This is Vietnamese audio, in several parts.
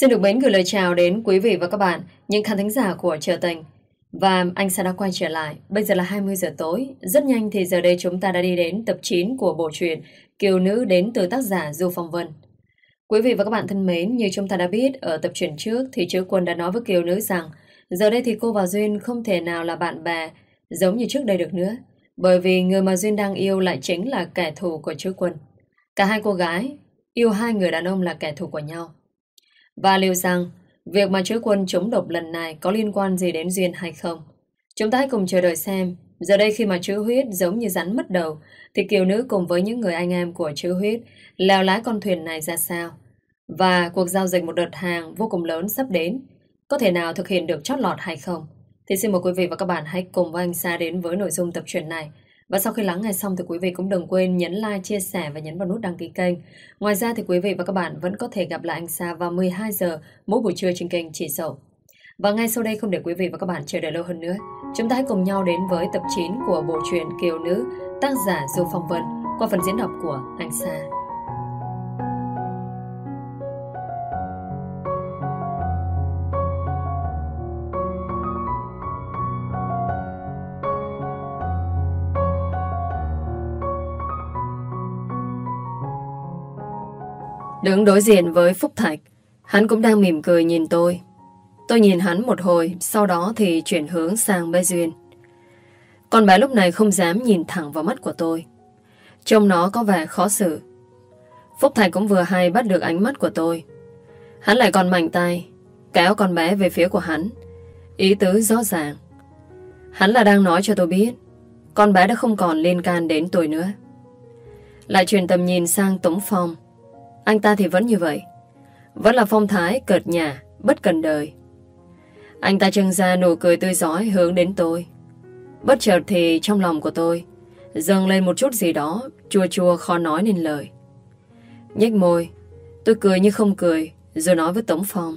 Xin được mến gửi lời chào đến quý vị và các bạn, những khán thính giả của Trở Tình. Và anh sẽ đã quay trở lại. Bây giờ là 20 giờ tối. Rất nhanh thì giờ đây chúng ta đã đi đến tập 9 của bộ truyện Kiều Nữ đến từ tác giả Du Phong Vân. Quý vị và các bạn thân mến, như chúng ta đã biết ở tập truyện trước thì Chữ Quân đã nói với Kiều Nữ rằng giờ đây thì cô và Duyên không thể nào là bạn bè giống như trước đây được nữa. Bởi vì người mà Duyên đang yêu lại chính là kẻ thù của Chữ Quân. Cả hai cô gái yêu hai người đàn ông là kẻ thù của nhau. Và liệu rằng việc mà chứa quân chống độc lần này có liên quan gì đến Duyên hay không? Chúng ta hãy cùng chờ đợi xem. Giờ đây khi mà chữ huyết giống như rắn mất đầu, thì kiều nữ cùng với những người anh em của chữ huyết leo lái con thuyền này ra sao? Và cuộc giao dịch một đợt hàng vô cùng lớn sắp đến, có thể nào thực hiện được chót lọt hay không? Thì xin mời quý vị và các bạn hãy cùng với anh Sa đến với nội dung tập truyện này. Và sau khi lắng nghe xong thì quý vị cũng đừng quên nhấn like, chia sẻ và nhấn vào nút đăng ký kênh. Ngoài ra thì quý vị và các bạn vẫn có thể gặp lại anh Sa vào 12 giờ mỗi buổi trưa trên kênh Chỉ Sầu. Và ngay sau đây không để quý vị và các bạn chờ đợi lâu hơn nữa, chúng ta hãy cùng nhau đến với tập 9 của bộ truyện Kiều Nữ, tác giả Du Phong Vân qua phần diễn đọc của anh Sa. Đứng đối diện với Phúc Thạch, Hắn cũng đang mỉm cười nhìn tôi. Tôi nhìn hắn một hồi, Sau đó thì chuyển hướng sang Bê Duyên. Con bé lúc này không dám nhìn thẳng vào mắt của tôi. Trông nó có vẻ khó xử. Phúc Thạch cũng vừa hay bắt được ánh mắt của tôi. Hắn lại còn mạnh tay, Kéo con bé về phía của hắn. Ý tứ rõ ràng. Hắn là đang nói cho tôi biết, Con bé đã không còn liên can đến tôi nữa. Lại chuyển tầm nhìn sang Tống Phong anh ta thì vẫn như vậy. Vẫn là phong thái cợt nhà, Bất cần đời. Anh ta trưng ra nụ cười tươi giói hướng đến tôi. Bất chợt thì trong lòng của tôi Dâng lên một chút gì đó Chua chua khó nói nên lời. Nhếch môi Tôi cười như không cười Rồi nói với Tống Phong.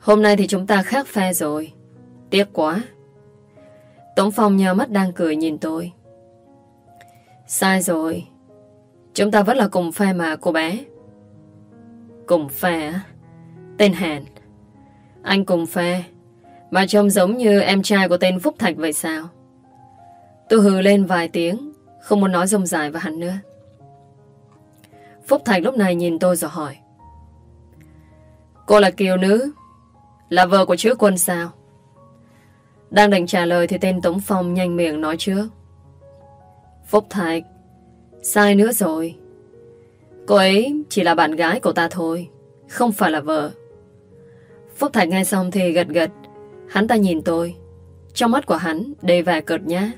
Hôm nay thì chúng ta khác phe rồi. Tiếc quá. Tống Phong nhờ mắt đang cười nhìn tôi. Sai rồi. Chúng ta vẫn là cùng phe mà, cô bé. Cùng phe Tên Hàn. Anh cùng phe. Mà trông giống như em trai của tên Phúc Thạch vậy sao? Tôi hừ lên vài tiếng, Không muốn nói rông dài với hắn nữa. Phúc Thạch lúc này nhìn tôi rồi hỏi. Cô là kiều nữ, Là vợ của chữ quân sao? Đang định trả lời Thì tên Tống Phong nhanh miệng nói trước. Phúc Thạch Sai nữa rồi. Cô ấy chỉ là bạn gái của ta thôi Không phải là vợ. Phúc Thạch nghe xong thì gật gật. Hắn ta nhìn tôi. Trong mắt của hắn đầy vẻ cợt nhá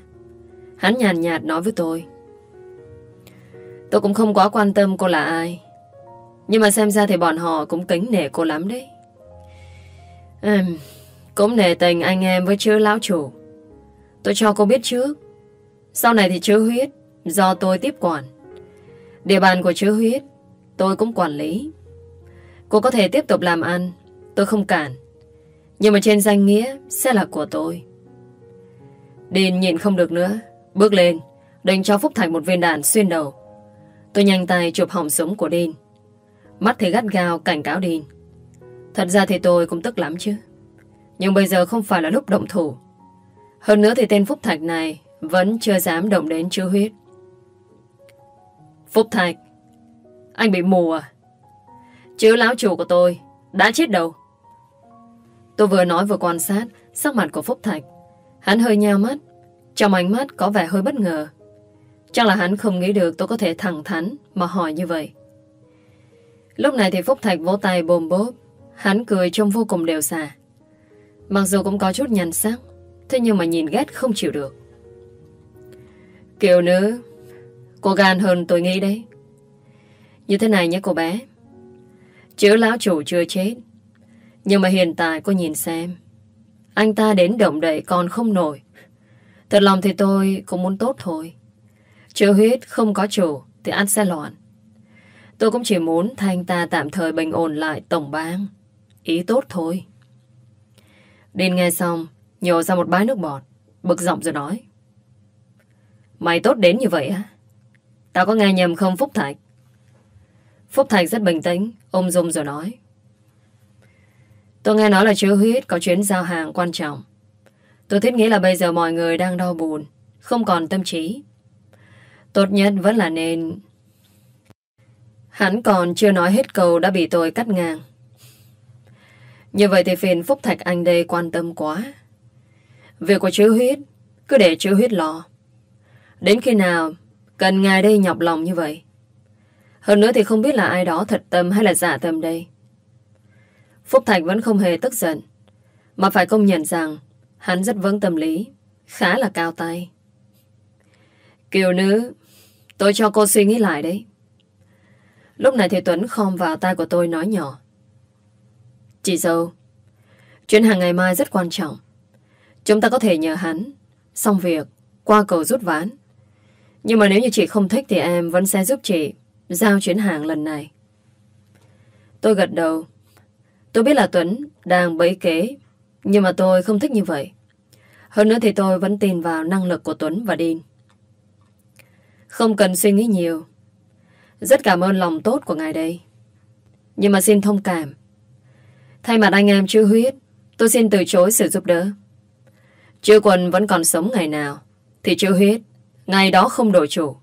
Hắn nhàn nhạt, nói với tôi. Tôi cũng không quá quan tâm cô là ai. Nhưng mà xem ra thì bọn họ cũng kính nể cô lắm đấy. À, Cũng nể tình anh em với chứ lão chủ. Tôi cho cô biết trước. Sau này thì chữ huyết Do tôi tiếp quản. Địa bàn của chứa huyết, Tôi cũng quản lý. Cô có thể tiếp tục làm ăn, Tôi không cản. Nhưng mà trên danh nghĩa sẽ là của tôi. Điền nhìn không được nữa, Bước lên, Định cho Phúc Thành một viên đạn xuyên đầu. Tôi nhanh tay chụp hỏng súng của Điền Mắt thì gắt gao cảnh cáo Điền Thật ra thì tôi cũng tức lắm chứ. Nhưng bây giờ không phải là lúc động thủ. Hơn nữa thì tên Phúc Thạch này Vẫn chưa dám động đến chứa huyết. Phúc Thạch. Anh bị mù à? Chứ lão chủ của tôi Đã chết đâu? Tôi vừa nói vừa quan sát Sắc mặt của Phúc Thạch. Hắn hơi nhao mắt, Trong ánh mắt có vẻ hơi bất ngờ. Chắc là hắn không nghĩ được tôi có thể thẳng thắn Mà hỏi như vậy. Lúc này thì Phúc Thạch vỗ tay bồm bốp. Hắn cười trông vô cùng đều xà. Mặc dù cũng có chút nhằn sắc, Thế nhưng mà nhìn ghét không chịu được. Kiều nữ Cô gan hơn tôi nghĩ đấy. Như thế này nhé cô bé. Chữ lão chủ chưa chết. Nhưng mà hiện tại cô nhìn xem. Anh ta đến động đậy còn không nổi. Thật lòng thì tôi cũng muốn tốt thôi. Chữ huyết không có chủ Thì ăn sẽ loạn. Tôi cũng chỉ muốn thay anh ta tạm thời bình ổn lại tổng bang. Ý tốt thôi. Điền nghe xong, Nhổ ra một bãi nước bọt, Bực giọng rồi nói. Mày tốt đến như vậy á? Tao có nghe nhầm không Phúc Thạch? Phúc Thạch rất bình tĩnh, ôm dung rồi nói. Tôi nghe nói là chú Huyết có chuyến giao hàng quan trọng. Tôi thiết nghĩ là bây giờ mọi người đang đau buồn, không còn tâm trí. Tốt nhất vẫn là nên... Hắn còn chưa nói hết câu đã bị tôi cắt ngang. Như vậy thì phiền Phúc Thạch anh đây quan tâm quá. Việc của chú Huyết, cứ để chú Huyết lo. Đến khi nào cần ngài đây nhọc lòng như vậy? Hơn nữa thì không biết là ai đó thật tâm hay là giả tâm đây. Phúc Thạch vẫn không hề tức giận. Mà phải công nhận rằng hắn rất vững tâm lý, khá là cao tay. Kiều nữ, tôi cho cô suy nghĩ lại đấy. Lúc này thì Tuấn khom vào tay của tôi nói nhỏ. Chị dâu, chuyện hàng ngày mai rất quan trọng. Chúng ta có thể nhờ hắn, xong việc, qua cầu rút ván. Nhưng mà nếu như chị không thích thì em vẫn sẽ giúp chị giao chuyến hàng lần này. Tôi gật đầu. Tôi biết là Tuấn đang bấy kế, nhưng mà tôi không thích như vậy. Hơn nữa thì tôi vẫn tin vào năng lực của Tuấn và Đin. Không cần suy nghĩ nhiều. Rất cảm ơn lòng tốt của ngài đây. Nhưng mà xin thông cảm. Thay mặt anh em chưa huyết, tôi xin từ chối sự giúp đỡ. Chưa quần vẫn còn sống ngày nào, thì chưa huyết, ngày đó không đổi chủ.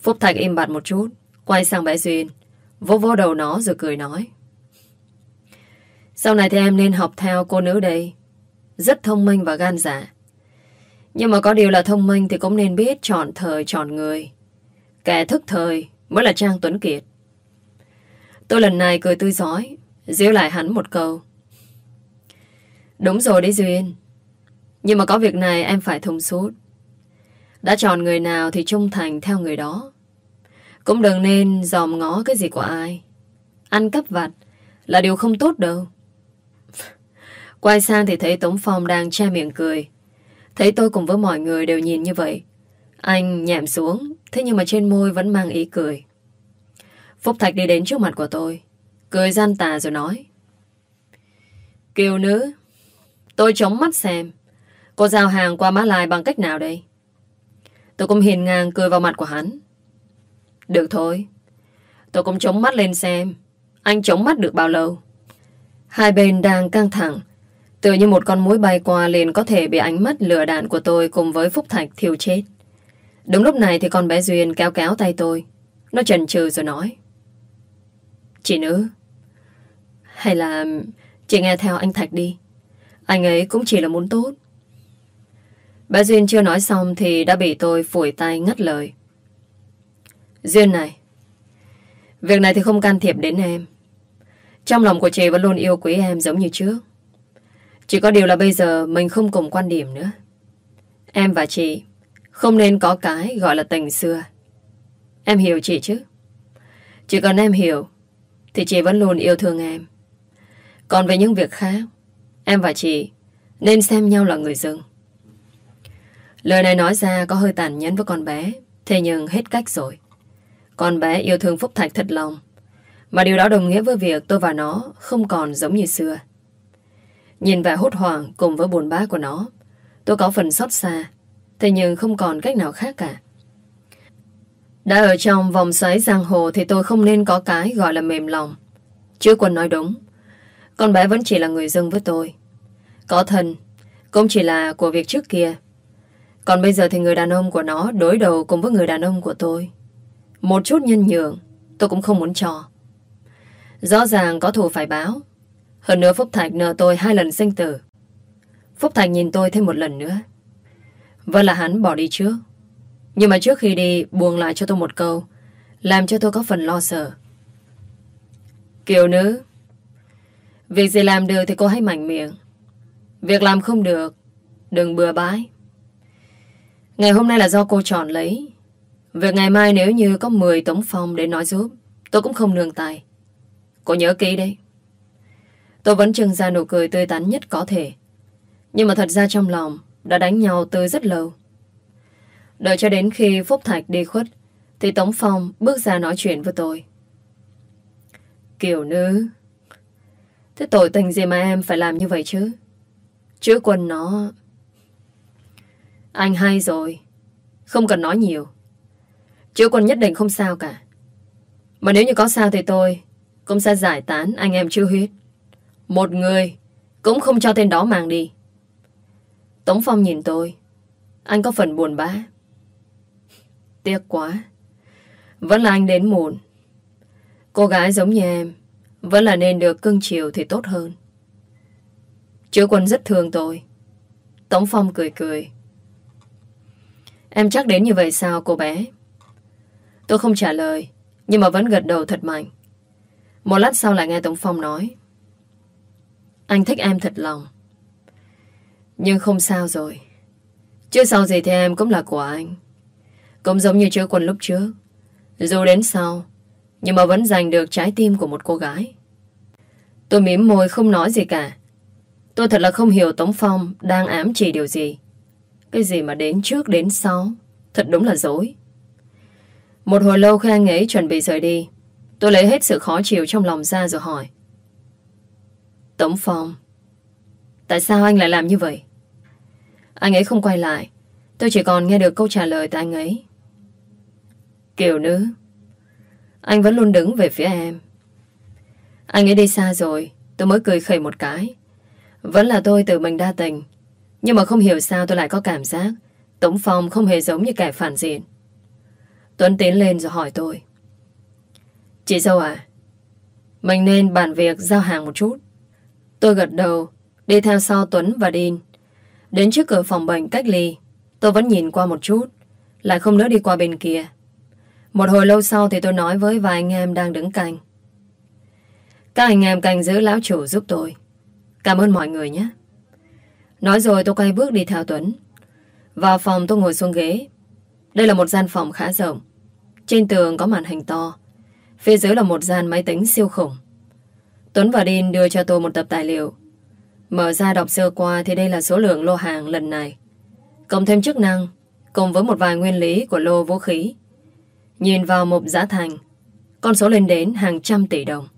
Phúc Thạch im bặt một chút, quay sang bé Duyên, vỗ vỗ đầu nó rồi cười nói. Sau này thì em nên học theo cô nữ đây. Rất thông minh và gan dạ. Nhưng mà có điều là thông minh thì cũng nên biết chọn thời chọn người. Kẻ thức thời mới là Trang Tuấn Kiệt. Tôi lần này cười tươi giói, díu lại hắn một câu. Đúng rồi đấy Duyên. Nhưng mà có việc này em phải thông suốt. Đã chọn người nào thì trung thành theo người đó. Cũng đừng nên dòm ngó cái gì của ai. Ăn cắp vặt là điều không tốt đâu. Quay sang thì thấy Tống Phong đang che miệng cười. Thấy tôi cùng với mọi người đều nhìn như vậy. Anh nhẹm xuống, thế nhưng mà trên môi vẫn mang ý cười. Phúc Thạch đi đến trước mặt của tôi. Cười gian tà rồi nói. Kiều nữ, tôi chống mắt xem. Cô giao hàng qua Mã Lai bằng cách nào đây? Tôi cũng hiền ngang cười vào mặt của hắn. Được thôi. Tôi cũng chống mắt lên xem. Anh chống mắt được bao lâu? Hai bên đang căng thẳng. Tự như một con mũi bay qua liền có thể bị ánh mắt lửa đạn của tôi cùng với Phúc Thạch thiêu chết. Đúng lúc này thì con bé Duyên kéo kéo tay tôi. Nó chần chừ rồi nói. Chị nữ, hay là chị nghe theo anh Thạch đi. Anh ấy cũng chỉ là muốn tốt. Bà Duyên chưa nói xong thì đã bị tôi phủi tay ngắt lời. Duyên này, việc này thì không can thiệp đến em. Trong lòng của chị vẫn luôn yêu quý em giống như trước. Chỉ có điều là bây giờ mình không cùng quan điểm nữa. Em và chị không nên có cái gọi là tình xưa. Em hiểu chị chứ? Chỉ cần em hiểu thì chị vẫn luôn yêu thương em. Còn về những việc khác, em và chị nên xem nhau là người dưng. Lời này nói ra có hơi tàn nhẫn với con bé, thế nhưng hết cách rồi. Con bé yêu thương Phúc Thạch thật lòng, mà điều đó đồng nghĩa với việc tôi và nó không còn giống như xưa. Nhìn vẻ hốt hoảng cùng với buồn bã của nó, tôi có phần xót xa, thế nhưng không còn cách nào khác cả. Đã ở trong vòng xoáy giang hồ thì tôi không nên có cái gọi là mềm lòng. Chứ quân nói đúng. Con bé vẫn chỉ là người dưng với tôi. Có thân, cũng chỉ là của việc trước kia. Còn bây giờ thì người đàn ông của nó đối đầu cùng với người đàn ông của tôi. Một chút nhân nhượng, tôi cũng không muốn cho. Rõ ràng có thù phải báo. Hơn nữa Phúc Thạch nợ tôi hai lần sinh tử. Phúc Thạch nhìn tôi thêm một lần nữa. Vẫn là hắn bỏ đi trước. Nhưng mà trước khi đi buông lại cho tôi một câu Làm cho tôi có phần lo sợ Kiều nữ Việc gì làm được thì cô hãy mạnh miệng Việc làm không được Đừng bừa bãi Ngày hôm nay là do cô chọn lấy. Việc ngày mai nếu như có 10 tống phong để nói giúp, Tôi cũng không nương tay Cô nhớ kỹ đấy. Tôi vẫn trưng ra nụ cười tươi tắn nhất có thể. Nhưng mà thật ra trong lòng, Đã đánh nhau từ rất lâu. Đợi cho đến khi Phúc Thạch đi khuất, Thì Tống Phong bước ra nói chuyện với tôi. Kiểu nữ, Thế tội tình gì mà em phải làm như vậy chứ? Chữ quân nó anh hay rồi Không cần nói nhiều Chữ quân nhất định không sao cả Mà nếu như có sao thì tôi cũng sẽ giải tán anh em chưa huyết. Một người cũng không cho tên đó mang đi. Tống Phong nhìn tôi. Anh có phần buồn bã. Tiếc quá. Vẫn là anh đến muộn. Cô gái giống như em, vẫn là nên được cưng chiều thì tốt hơn. Chứa quân rất thương tôi. Tống Phong cười cười. Em chắc đến như vậy sao cô bé? Tôi không trả lời, nhưng mà vẫn gật đầu thật mạnh. Một lát sau lại nghe Tống Phong nói. Anh thích em thật lòng. Nhưng không sao rồi. Trước sau gì thì em cũng là của anh. Cũng giống như chứa quân lúc trước. Dù đến sau, nhưng mà vẫn giành được trái tim của một cô gái. Tôi mím môi không nói gì cả. Tôi thật là không hiểu Tống Phong đang ám chỉ điều gì. Cái gì mà đến trước đến sau, thật đúng là dối. Một hồi lâu khi anh ấy chuẩn bị rời đi, tôi lấy hết sự khó chịu trong lòng ra rồi hỏi. Tống Phong, tại sao anh lại làm như vậy? Anh ấy không quay lại, tôi chỉ còn nghe được câu trả lời từ anh ấy. Kiều nữ, anh vẫn luôn đứng về phía em. Anh ấy đi xa rồi, tôi mới cười khẩy một cái. Vẫn là tôi tự mình đa tình. Nhưng mà không hiểu sao tôi lại có cảm giác Tống Phong không hề giống như kẻ phản diện. Tuấn tiến lên rồi hỏi tôi. Chị dâu à, mình nên bàn việc giao hàng một chút. Tôi gật đầu, đi theo sau Tuấn và Đin. Đến trước cửa phòng bệnh cách ly, tôi vẫn nhìn qua một chút, lại không nỡ đi qua bên kia. Một hồi lâu sau thì tôi nói với vài anh em đang đứng cạnh. Các anh em canh giữ lão chủ giúp tôi. Cảm ơn mọi người nhé. Nói rồi tôi quay bước đi theo Tuấn. Vào phòng tôi ngồi xuống ghế. Đây là một gian phòng khá rộng. Trên tường có màn hình to. Phía dưới là một gian máy tính siêu khủng. Tuấn và Đin đưa cho tôi một tập tài liệu. Mở ra đọc sơ qua thì đây là số lượng lô hàng lần này. Cộng thêm chức năng, cùng với một vài nguyên lý của lô vũ khí. Nhìn vào mục giá thành, con số lên đến hàng trăm tỷ đồng.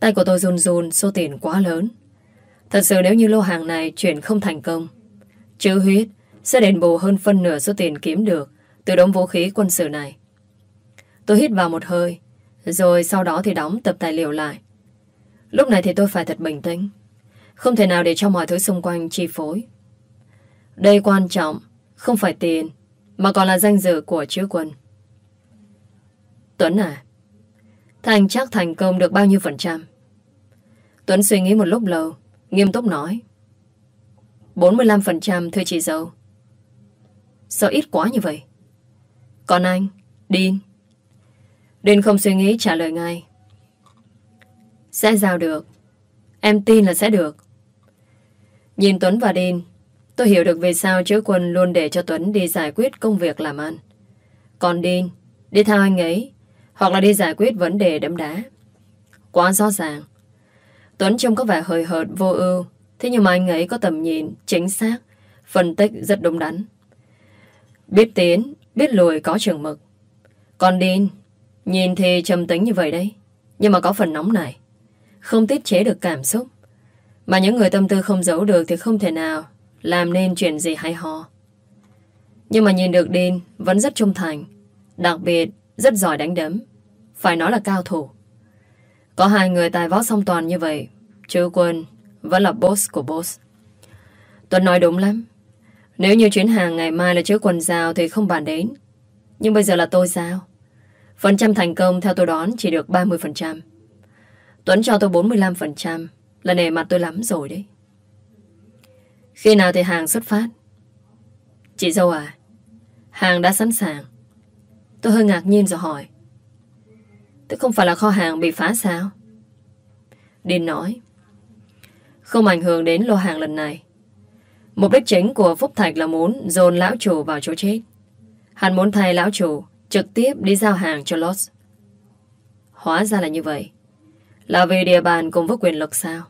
Tay của tôi run run, số tiền quá lớn. Thật sự nếu như lô hàng này chuyển không thành công, chữ huyết sẽ đền bù hơn phân nửa số tiền kiếm được từ đống vũ khí quân sự này. Tôi hít vào một hơi, rồi sau đó thì đóng tập tài liệu lại. Lúc này thì tôi phải thật bình tĩnh. Không thể nào để cho mọi thứ xung quanh chi phối. Đây quan trọng, không phải tiền, mà còn là danh dự của chữ quân. Tuấn à, Thành chắc thành công được bao nhiêu phần trăm? Tuấn suy nghĩ một lúc lâu, nghiêm túc nói. 45% thưa chị dâu. Sao ít quá như vậy? Còn anh, Đin. Đin không suy nghĩ trả lời ngay. Sẽ giao được. Em tin là sẽ được. Nhìn Tuấn và Đin, tôi hiểu được vì sao chữ quân luôn để cho Tuấn đi giải quyết công việc làm ăn. Còn Đin, đi theo anh ấy, hoặc là đi giải quyết vấn đề đấm đá. Quá rõ ràng. Tuấn trông có vẻ hơi hợt vô ưu, thế nhưng mà anh ấy có tầm nhìn chính xác, phân tích rất đúng đắn. Biết tiến, biết lùi có trường mực. Còn Đin, nhìn thì trầm tính như vậy đấy, nhưng mà có phần nóng này. Không tiết chế được cảm xúc. Mà những người tâm tư không giấu được thì không thể nào làm nên chuyện gì hay ho. Nhưng mà nhìn được Đin vẫn rất trung thành, đặc biệt rất giỏi đánh đấm. Phải nói là cao thủ. Có hai người tài võ song toàn như vậy, chứ quân vẫn là boss của boss. Tuấn nói đúng lắm. Nếu như chuyến hàng ngày mai là chứa quần giao thì không bàn đến. Nhưng bây giờ là tôi sao? Phần trăm thành công theo tôi đoán chỉ được 30%. Tuấn cho tôi 45% là nề mặt tôi lắm rồi đấy. Khi nào thì hàng xuất phát? Chị dâu à, hàng đã sẵn sàng. Tôi hơi ngạc nhiên rồi hỏi. Thế không phải là kho hàng bị phá sao? Điên nói. Không ảnh hưởng đến lô hàng lần này. Mục đích chính của Phúc Thạch là muốn dồn lão chủ vào chỗ chết. Hắn muốn thay lão chủ trực tiếp đi giao hàng cho Lost. Hóa ra là như vậy. Là vì địa bàn cùng với quyền lực sao?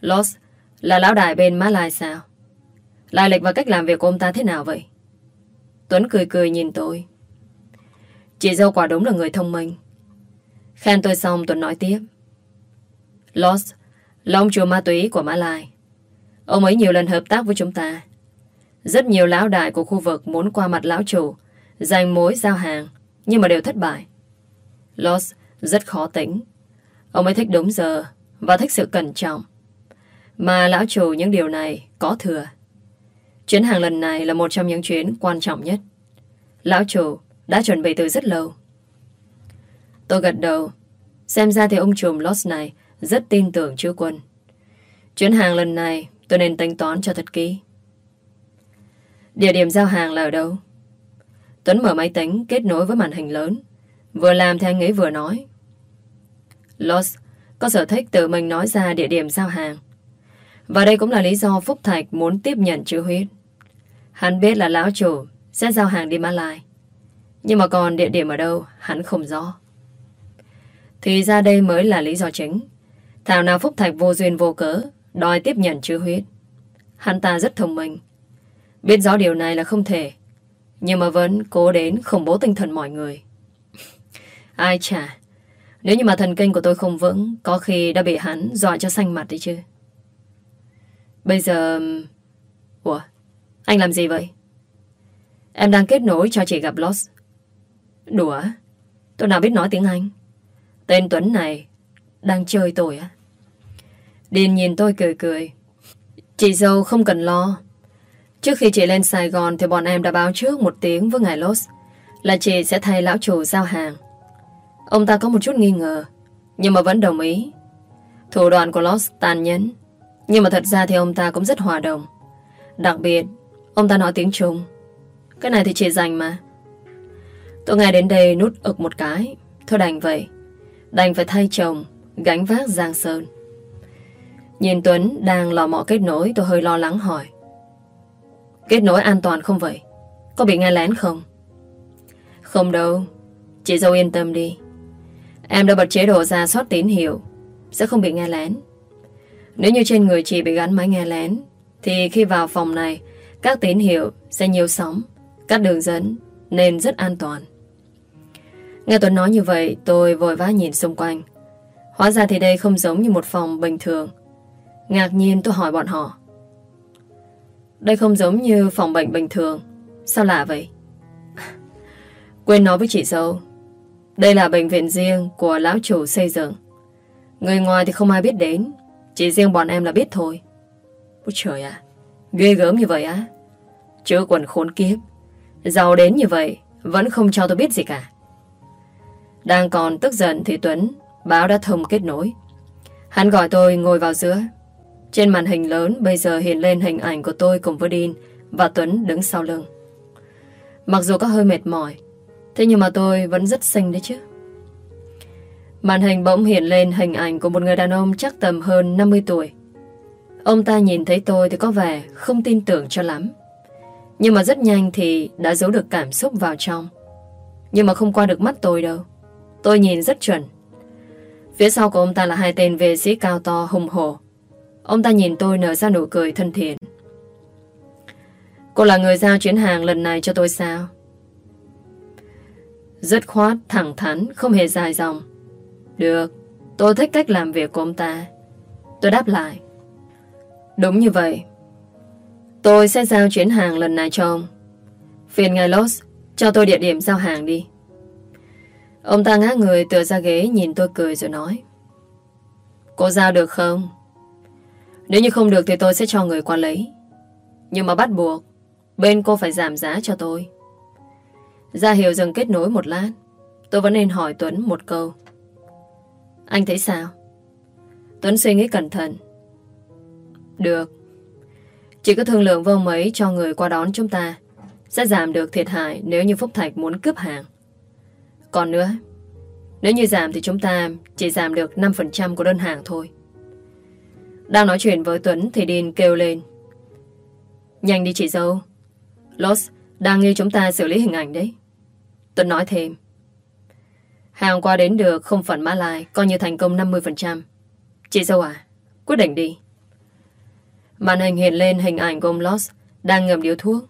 Lost là lão đại bên Mã Lai sao? Lai lịch và cách làm việc của ông ta thế nào vậy? Tuấn cười cười nhìn tôi. Chị dâu quả đúng là người thông minh. Khen tôi xong Tuấn nói tiếp. Lost, là ông chùa ma túy của Mã Lai. Ông ấy nhiều lần hợp tác với chúng ta. Rất nhiều lão đại của khu vực muốn qua mặt lão chủ, giành mối giao hàng, nhưng mà đều thất bại. Lost rất khó tính. Ông ấy thích đúng giờ và thích sự cẩn trọng. Mà lão chủ những điều này có thừa. Chuyến hàng lần này là một trong những chuyến quan trọng nhất. Lão chủ đã chuẩn bị từ rất lâu. Tôi gật đầu. Xem ra thì ông trùm Lost này rất tin tưởng chứa quân. Chuyến hàng lần này tôi nên tính toán cho thật kỹ. Địa điểm giao hàng là ở đâu? Tuấn mở máy tính kết nối với màn hình lớn. Vừa làm thì anh ấy vừa nói. Lost có sở thích tự mình nói ra địa điểm giao hàng. Và đây cũng là lý do Phúc Thạch muốn tiếp nhận chữ huyết. Hắn biết là lão chủ sẽ giao hàng đi Mã Lai. Nhưng mà còn địa điểm ở đâu hắn không rõ. Thì ra đây mới là lý do chính. Thảo nào Phúc Thạch vô duyên vô cớ đòi tiếp nhận chứa huyết. Hắn ta rất thông minh. Biết rõ điều này là không thể. Nhưng mà vẫn cố đến khủng bố tinh thần mọi người. Ai chả. Nếu như mà thần kinh của tôi không vững, có khi đã bị hắn dọa cho xanh mặt đi chứ. Bây giờ... Ủa? Anh làm gì vậy? Em đang kết nối cho chị gặp Lost. Đùa? Tôi nào biết nói tiếng Anh. Tên Tuấn này đang chơi tôi á. Điền nhìn tôi cười cười. Chị dâu không cần lo. Trước khi chị lên Sài Gòn thì bọn em đã báo trước một tiếng với ngài Lost là chị sẽ thay lão chủ giao hàng. Ông ta có một chút nghi ngờ, nhưng mà vẫn đồng ý. Thủ đoạn của Lost tàn nhẫn, nhưng mà thật ra thì ông ta cũng rất hòa đồng. Đặc biệt, ông ta nói tiếng Trung. Cái này thì chị dành mà. Tôi nghe đến đây nút ực một cái. Thôi đành vậy. Đành phải thay chồng, gánh vác Giang Sơn. Nhìn Tuấn đang lò mọ kết nối tôi hơi lo lắng hỏi. Kết nối an toàn không vậy? Có bị nghe lén không? Không đâu. Chị dâu yên tâm đi. Em đã bật chế độ ra soát tín hiệu Sẽ không bị nghe lén Nếu như trên người chị bị gắn máy nghe lén Thì khi vào phòng này Các tín hiệu sẽ nhiều sóng Các đường dẫn nên rất an toàn Nghe Tuấn nói như vậy Tôi vội vã nhìn xung quanh Hóa ra thì đây không giống như một phòng bình thường Ngạc nhiên tôi hỏi bọn họ Đây không giống như phòng bệnh bình thường Sao lạ vậy Quên nói với chị dâu đây là bệnh viện riêng của lão chủ xây dựng. Người ngoài thì không ai biết đến. Chỉ riêng bọn em là biết thôi. Ôi trời ạ. ghê gớm như vậy á. Chứ quần khốn kiếp. Giàu đến như vậy, vẫn không cho tôi biết gì cả. Đang còn tức giận thì Tuấn báo đã thông kết nối. Hắn gọi tôi ngồi vào giữa. Trên màn hình lớn bây giờ hiện lên hình ảnh của tôi cùng với Dean và Tuấn đứng sau lưng. Mặc dù có hơi mệt mỏi, Thế nhưng mà tôi vẫn rất xinh đấy chứ. Màn hình bỗng hiện lên hình ảnh của một người đàn ông chắc tầm hơn 50 tuổi. Ông ta nhìn thấy tôi thì có vẻ không tin tưởng cho lắm. Nhưng mà rất nhanh thì đã giấu được cảm xúc vào trong. Nhưng mà không qua được mắt tôi đâu. Tôi nhìn rất chuẩn. Phía sau của ông ta là hai tên vệ sĩ cao to hùng hổ. Ông ta nhìn tôi nở ra nụ cười thân thiện. Cô là người giao chuyến hàng lần này cho tôi sao? Rất khoát, thẳng thắn, không hề dài dòng. Được, tôi thích cách làm việc của ông ta. Tôi đáp lại. Đúng như vậy. Tôi sẽ giao chuyến hàng lần này cho ông. Phiền ngài Los, cho tôi địa điểm giao hàng đi. Ông ta ngã người tựa ra ghế nhìn tôi cười rồi nói. Cô giao được không? Nếu như không được thì tôi sẽ cho người qua lấy. Nhưng mà bắt buộc, bên cô phải giảm giá cho tôi. Ra hiểu dừng kết nối một lát Tôi vẫn nên hỏi Tuấn một câu Anh thấy sao? Tuấn suy nghĩ cẩn thận Được Chỉ có thương lượng với ông ấy cho người qua đón chúng ta Sẽ giảm được thiệt hại Nếu như Phúc Thạch muốn cướp hàng còn nữa Nếu như giảm thì chúng ta chỉ giảm được 5% của đơn hàng thôi Đang nói chuyện với Tuấn Thì Điền kêu lên Nhanh đi chị dâu Lost đang nghi chúng ta xử lý hình ảnh đấy Tuấn nói thêm. Hàng qua đến được không phần Mã Lai, coi như thành công 50%. Chị dâu à, quyết định đi. Màn hình hiện lên hình ảnh của ông Lost đang ngầm điếu thuốc.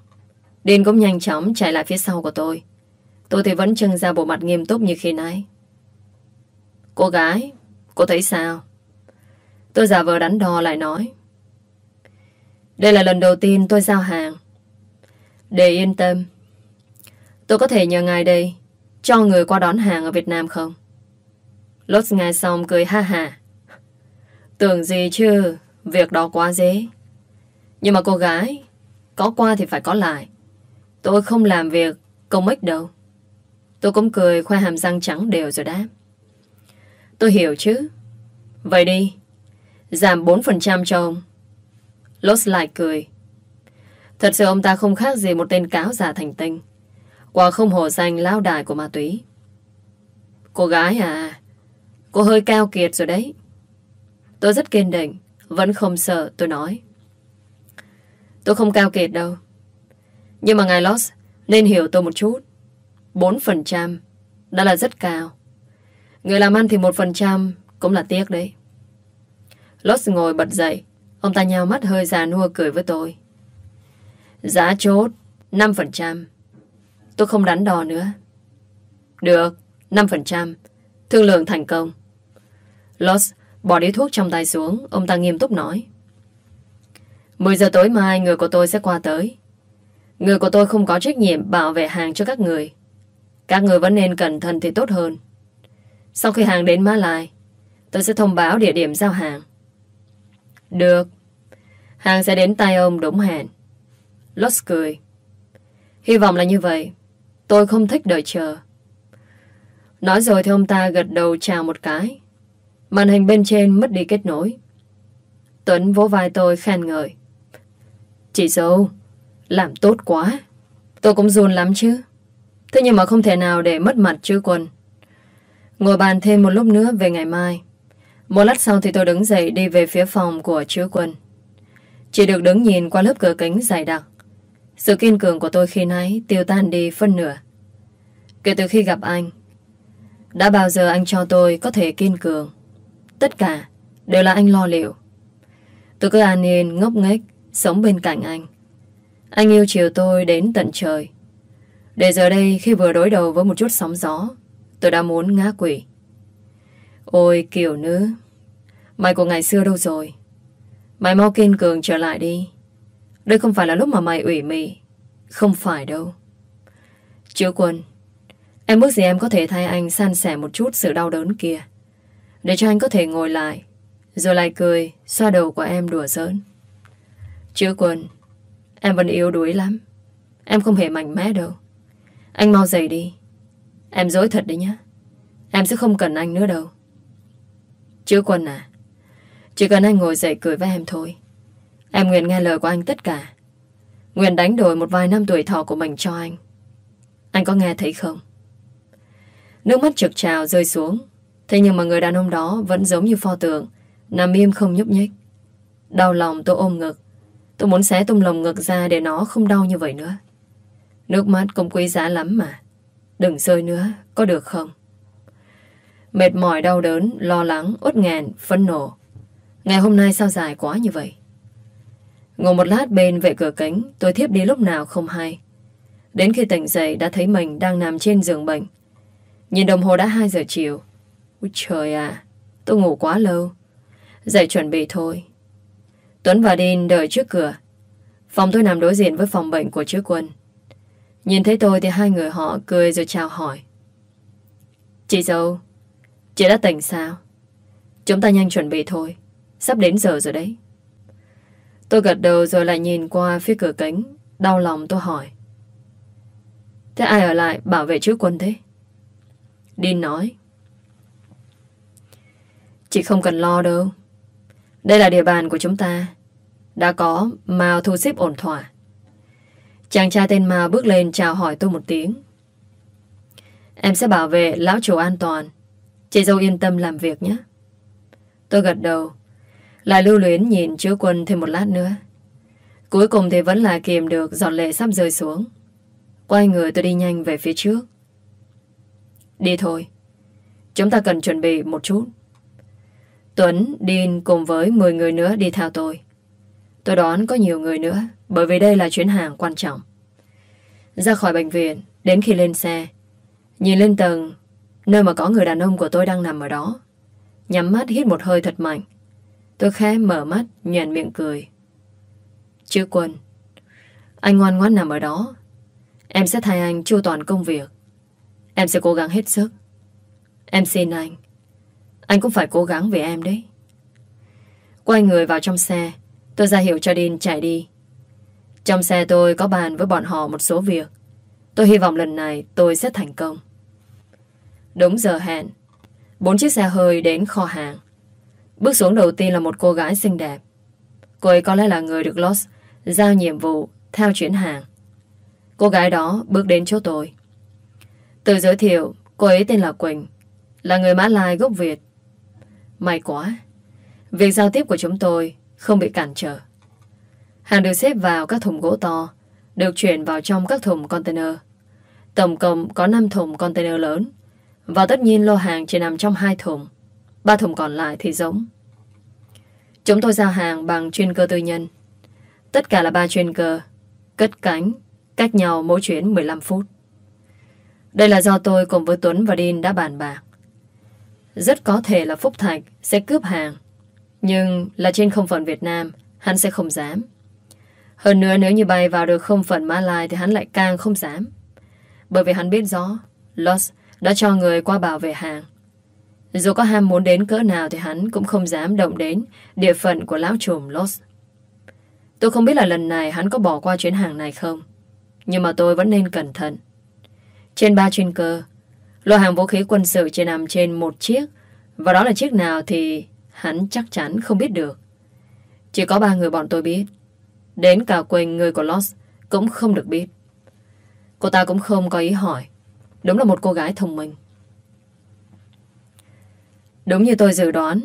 Điền cũng nhanh chóng chạy lại phía sau của tôi. Tôi thì vẫn trưng ra bộ mặt nghiêm túc như khi nãy. Cô gái, cô thấy sao? Tôi giả vờ đắn đo lại nói. Đây là lần đầu tiên tôi giao hàng. Để yên tâm, Tôi có thể nhờ ngài đây cho người qua đón hàng ở Việt Nam không? Lốt nghe xong cười ha hà. Tưởng gì chứ, việc đó quá dễ. Nhưng mà cô gái, có qua thì phải có lại. Tôi không làm việc công ích đâu. Tôi cũng cười khoe hàm răng trắng đều rồi đáp. Tôi hiểu chứ. Vậy đi, giảm 4% cho ông. Lốt lại cười. Thật sự ông ta không khác gì một tên cáo giả thành tinh. Quả không hổ danh lao đài của ma túy. Cô gái à, cô hơi cao kiệt rồi đấy. Tôi rất kiên định, vẫn không sợ tôi nói. Tôi không cao kiệt đâu. Nhưng mà ngài Lost nên hiểu tôi một chút. 4% đã là rất cao. Người làm ăn thì 1% cũng là tiếc đấy. Lost ngồi bật dậy. Ông ta nhào mắt hơi già nua cười với tôi. Giá chốt 5%. Tôi không đắn đo nữa. Được, 5%. Thương lượng thành công. Lost bỏ điếu thuốc trong tay xuống, ông ta nghiêm túc nói. 10 giờ tối mai người của tôi sẽ qua tới. Người của tôi không có trách nhiệm bảo vệ hàng cho các người. Các người vẫn nên cẩn thận thì tốt hơn. Sau khi hàng đến Mã Lai, tôi sẽ thông báo địa điểm giao hàng. Được. Hàng sẽ đến tay ông đúng hẹn. Lost cười. Hy vọng là như vậy. Tôi không thích đợi chờ. Nói rồi thì ông ta gật đầu chào một cái. Màn hình bên trên mất đi kết nối. Tuấn vỗ vai tôi khen ngợi. Chị dâu, làm tốt quá. Tôi cũng run lắm chứ. Thế nhưng mà không thể nào để mất mặt chứ quân. Ngồi bàn thêm một lúc nữa về ngày mai. Một lát sau thì tôi đứng dậy đi về phía phòng của chứa quân. Chỉ được đứng nhìn qua lớp cửa kính dày đặc. Sự kiên cường của tôi khi nãy tiêu tan đi phân nửa. Kể từ khi gặp anh, đã bao giờ anh cho tôi có thể kiên cường. Tất cả đều là anh lo liệu. Tôi cứ an yên, ngốc nghếch, sống bên cạnh anh. Anh yêu chiều tôi đến tận trời. Để giờ đây khi vừa đối đầu với một chút sóng gió, tôi đã muốn ngã quỷ. Ôi kiểu nữ, mày của ngày xưa đâu rồi? Mày mau kiên cường trở lại đi. Đây không phải là lúc mà mày ủy mị. Không phải đâu. Chữ quân, em ước gì em có thể thay anh san sẻ một chút sự đau đớn kia. Để cho anh có thể ngồi lại, rồi lại cười, xoa đầu của em đùa giỡn. Chữ quân, em vẫn yếu đuối lắm. Em không hề mạnh mẽ đâu. Anh mau dậy đi. Em dối thật đấy nhá. Em sẽ không cần anh nữa đâu. Chứ quân à, chỉ cần anh ngồi dậy cười với em thôi. Em nguyện nghe lời của anh tất cả. Nguyện đánh đổi một vài năm tuổi thọ của mình cho anh. Anh có nghe thấy không? Nước mắt trực trào rơi xuống. Thế nhưng mà người đàn ông đó vẫn giống như pho tượng, nằm im không nhúc nhích. Đau lòng tôi ôm ngực. Tôi muốn xé tung lồng ngực ra để nó không đau như vậy nữa. Nước mắt cũng quý giá lắm mà. Đừng rơi nữa, có được không? Mệt mỏi đau đớn, lo lắng, uất nghẹn, phẫn nộ. Ngày hôm nay sao dài quá như vậy? Ngồi một lát bên vệ cửa kính, tôi thiếp đi lúc nào không hay. Đến khi tỉnh dậy đã thấy mình đang nằm trên giường bệnh. Nhìn đồng hồ đã 2 giờ chiều. Úi trời à, tôi ngủ quá lâu. Dậy chuẩn bị thôi. Tuấn và Đin đợi trước cửa. Phòng tôi nằm đối diện với phòng bệnh của chứa quân. Nhìn thấy tôi thì hai người họ cười rồi chào hỏi. Chị dâu, chị đã tỉnh sao? Chúng ta nhanh chuẩn bị thôi. Sắp đến giờ rồi đấy. Tôi gật đầu rồi lại nhìn qua phía cửa kính. Đau lòng tôi hỏi. Thế ai ở lại bảo vệ trước quân thế? Đin nói. Chị không cần lo đâu. Đây là địa bàn của chúng ta. Đã có Mao thu xếp ổn thỏa. Chàng trai tên Mao bước lên chào hỏi tôi một tiếng. Em sẽ bảo vệ lão chủ an toàn. Chị dâu yên tâm làm việc nhé. Tôi gật đầu. Lại lưu luyến nhìn chứa quân thêm một lát nữa. Cuối cùng thì vẫn là kìm được giọt lệ sắp rơi xuống. Quay người tôi đi nhanh về phía trước. Đi thôi. Chúng ta cần chuẩn bị một chút. Tuấn, Điên cùng với 10 người nữa đi theo tôi. Tôi đón có nhiều người nữa bởi vì đây là chuyến hàng quan trọng. Ra khỏi bệnh viện, đến khi lên xe, nhìn lên tầng, nơi mà có người đàn ông của tôi đang nằm ở đó. Nhắm mắt hít một hơi thật mạnh. Tôi khẽ mở mắt, nhàn miệng cười. Chứ quân, anh ngoan ngoãn nằm ở đó. Em sẽ thay anh chu toàn công việc. Em sẽ cố gắng hết sức. Em xin anh, Anh cũng phải cố gắng vì em đấy. Quay người vào trong xe, tôi ra hiệu cho Đin chạy đi. Trong xe tôi có bàn với bọn họ một số việc. Tôi hy vọng lần này tôi sẽ thành công. Đúng giờ hẹn, bốn chiếc xe hơi đến kho hàng. Bước xuống đầu tiên là một cô gái xinh đẹp. Cô ấy có lẽ là người được Lost giao nhiệm vụ theo chuyến hàng. Cô gái đó bước đến chỗ tôi. Tự giới thiệu, cô ấy tên là Quỳnh, là người Mã Lai gốc Việt. May quá, việc giao tiếp của chúng tôi không bị cản trở. Hàng được xếp vào các thùng gỗ to, được chuyển vào trong các thùng container. Tổng cộng có 5 thùng container lớn, và tất nhiên lô hàng chỉ nằm trong hai thùng, ba thùng còn lại thì giống. Chúng tôi giao hàng bằng chuyên cơ tư nhân. Tất cả là ba chuyên cơ, cất cánh, cách nhau mỗi chuyến 15 phút. Đây là do tôi cùng với Tuấn và Đin đã bàn bạc. Rất có thể là Phúc Thạch sẽ cướp hàng, nhưng là trên không phận Việt Nam, hắn sẽ không dám. Hơn nữa nếu như bay vào được không phận Mã Lai thì hắn lại càng không dám. Bởi vì hắn biết rõ, Lost đã cho người qua bảo vệ hàng. Dù có ham muốn đến cỡ nào thì hắn cũng không dám động đến địa phận của lão trùm Lost. Tôi không biết là lần này hắn có bỏ qua chuyến hàng này không. Nhưng mà tôi vẫn nên cẩn thận. Trên ba chuyên cơ, lô hàng vũ khí quân sự chỉ nằm trên một chiếc, và đó là chiếc nào thì hắn chắc chắn không biết được. Chỉ có ba người bọn tôi biết. Đến cả quên người của Lost cũng không được biết. Cô ta cũng không có ý hỏi. Đúng là một cô gái thông minh. Đúng như tôi dự đoán,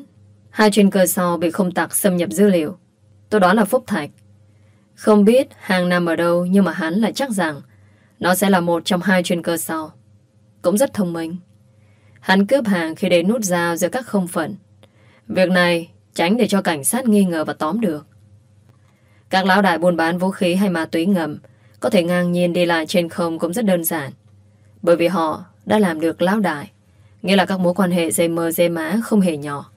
hai chuyên cơ sau bị không tặc xâm nhập dữ liệu. Tôi đoán là Phúc Thạch. Không biết hàng nằm ở đâu nhưng mà hắn lại chắc rằng nó sẽ là một trong hai chuyên cơ sau. Cũng rất thông minh. Hắn cướp hàng khi đến nút giao giữa các không phận. Việc này tránh để cho cảnh sát nghi ngờ và tóm được. Các lão đại buôn bán vũ khí hay ma túy ngầm, có thể ngang nhiên đi lại trên không cũng rất đơn giản. Bởi vì họ đã làm được lão đại. Nghĩa là các mối quan hệ dây mơ dây má không hề nhỏ.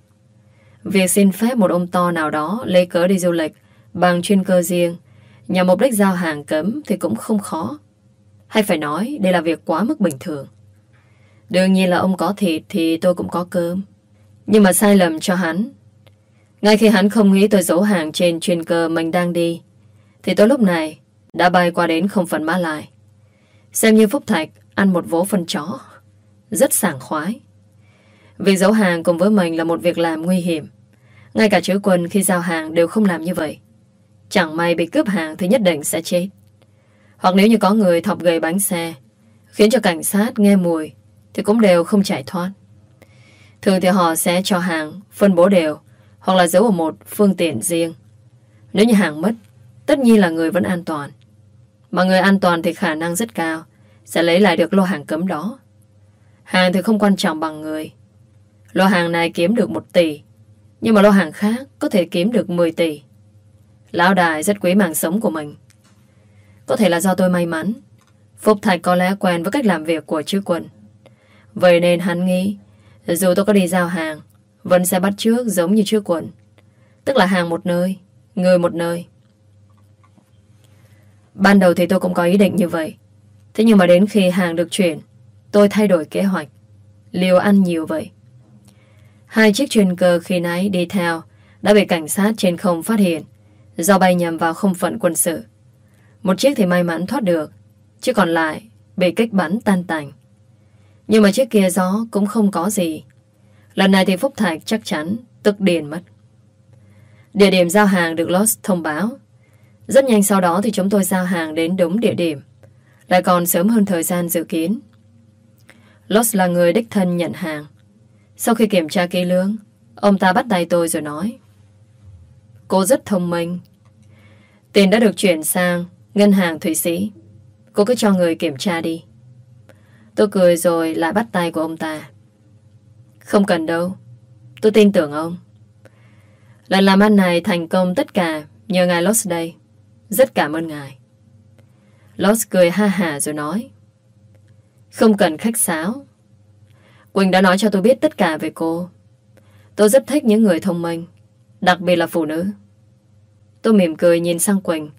Việc xin phép một ông to nào đó lấy cớ đi du lịch bằng chuyên cơ riêng, nhằm mục đích giao hàng cấm thì cũng không khó. Hay phải nói, đây là việc quá mức bình thường. Đương nhiên là ông có thịt thì tôi cũng có cơm. Nhưng mà sai lầm cho hắn. Ngay khi hắn không nghĩ tôi giấu hàng trên chuyên cơ mình đang đi, thì tôi lúc này đã bay qua đến không phần mã lại. Xem như Phúc Thạch ăn một vố phân chó. Rất sảng khoái. Việc giấu hàng cùng với mình là một việc làm nguy hiểm. Ngay cả chữ quân khi giao hàng đều không làm như vậy. Chẳng may bị cướp hàng thì nhất định sẽ chết. Hoặc nếu như có người thọc gầy bánh xe, khiến cho cảnh sát nghe mùi, thì cũng đều không chạy thoát. Thường thì họ sẽ cho hàng phân bố đều, hoặc là giấu ở một phương tiện riêng. Nếu như hàng mất, tất nhiên là người vẫn an toàn. Mà người an toàn thì khả năng rất cao sẽ lấy lại được lô hàng cấm đó. Hàng thì không quan trọng bằng người. Lô hàng này kiếm được 1 tỷ, nhưng mà lô hàng khác có thể kiếm được 10 tỷ. Lão đại rất quý mạng sống của mình. Có thể là do tôi may mắn. Phúc Thạch có lẽ quen với cách làm việc của chư quân. Vậy nên hắn nghĩ, dù tôi có đi giao hàng, vẫn sẽ bắt trước giống như trước quận Tức là hàng một nơi, người một nơi. Ban đầu thì tôi cũng có ý định như vậy. Thế nhưng mà đến khi hàng được chuyển, tôi thay đổi kế hoạch. Liều ăn nhiều vậy. Hai chiếc chuyên cơ khi nãy đi theo đã bị cảnh sát trên không phát hiện do bay nhầm vào không phận quân sự. Một chiếc thì may mắn thoát được, chứ còn lại bị kích bắn tan tành. Nhưng mà chiếc kia gió cũng không có gì. Lần này thì Phúc Thạch chắc chắn tức điền mất. Địa điểm giao hàng được Lost thông báo. Rất nhanh sau đó thì chúng tôi giao hàng đến đúng địa điểm. Lại còn sớm hơn thời gian dự kiến. Lost là người đích thân nhận hàng. Sau khi kiểm tra kỹ lưỡng, ông ta bắt tay tôi rồi nói. Cô rất thông minh. Tiền đã được chuyển sang ngân hàng Thụy Sĩ. Cô cứ cho người kiểm tra đi. Tôi cười rồi lại bắt tay của ông ta. Không cần đâu. Tôi tin tưởng ông. Lần làm ăn này thành công tất cả nhờ ngài Lost đây. Rất cảm ơn ngài. Lost cười ha hà rồi nói. Không cần khách sáo. Quỳnh đã nói cho tôi biết tất cả về cô. Tôi rất thích những người thông minh, đặc biệt là phụ nữ. Tôi mỉm cười nhìn sang Quỳnh.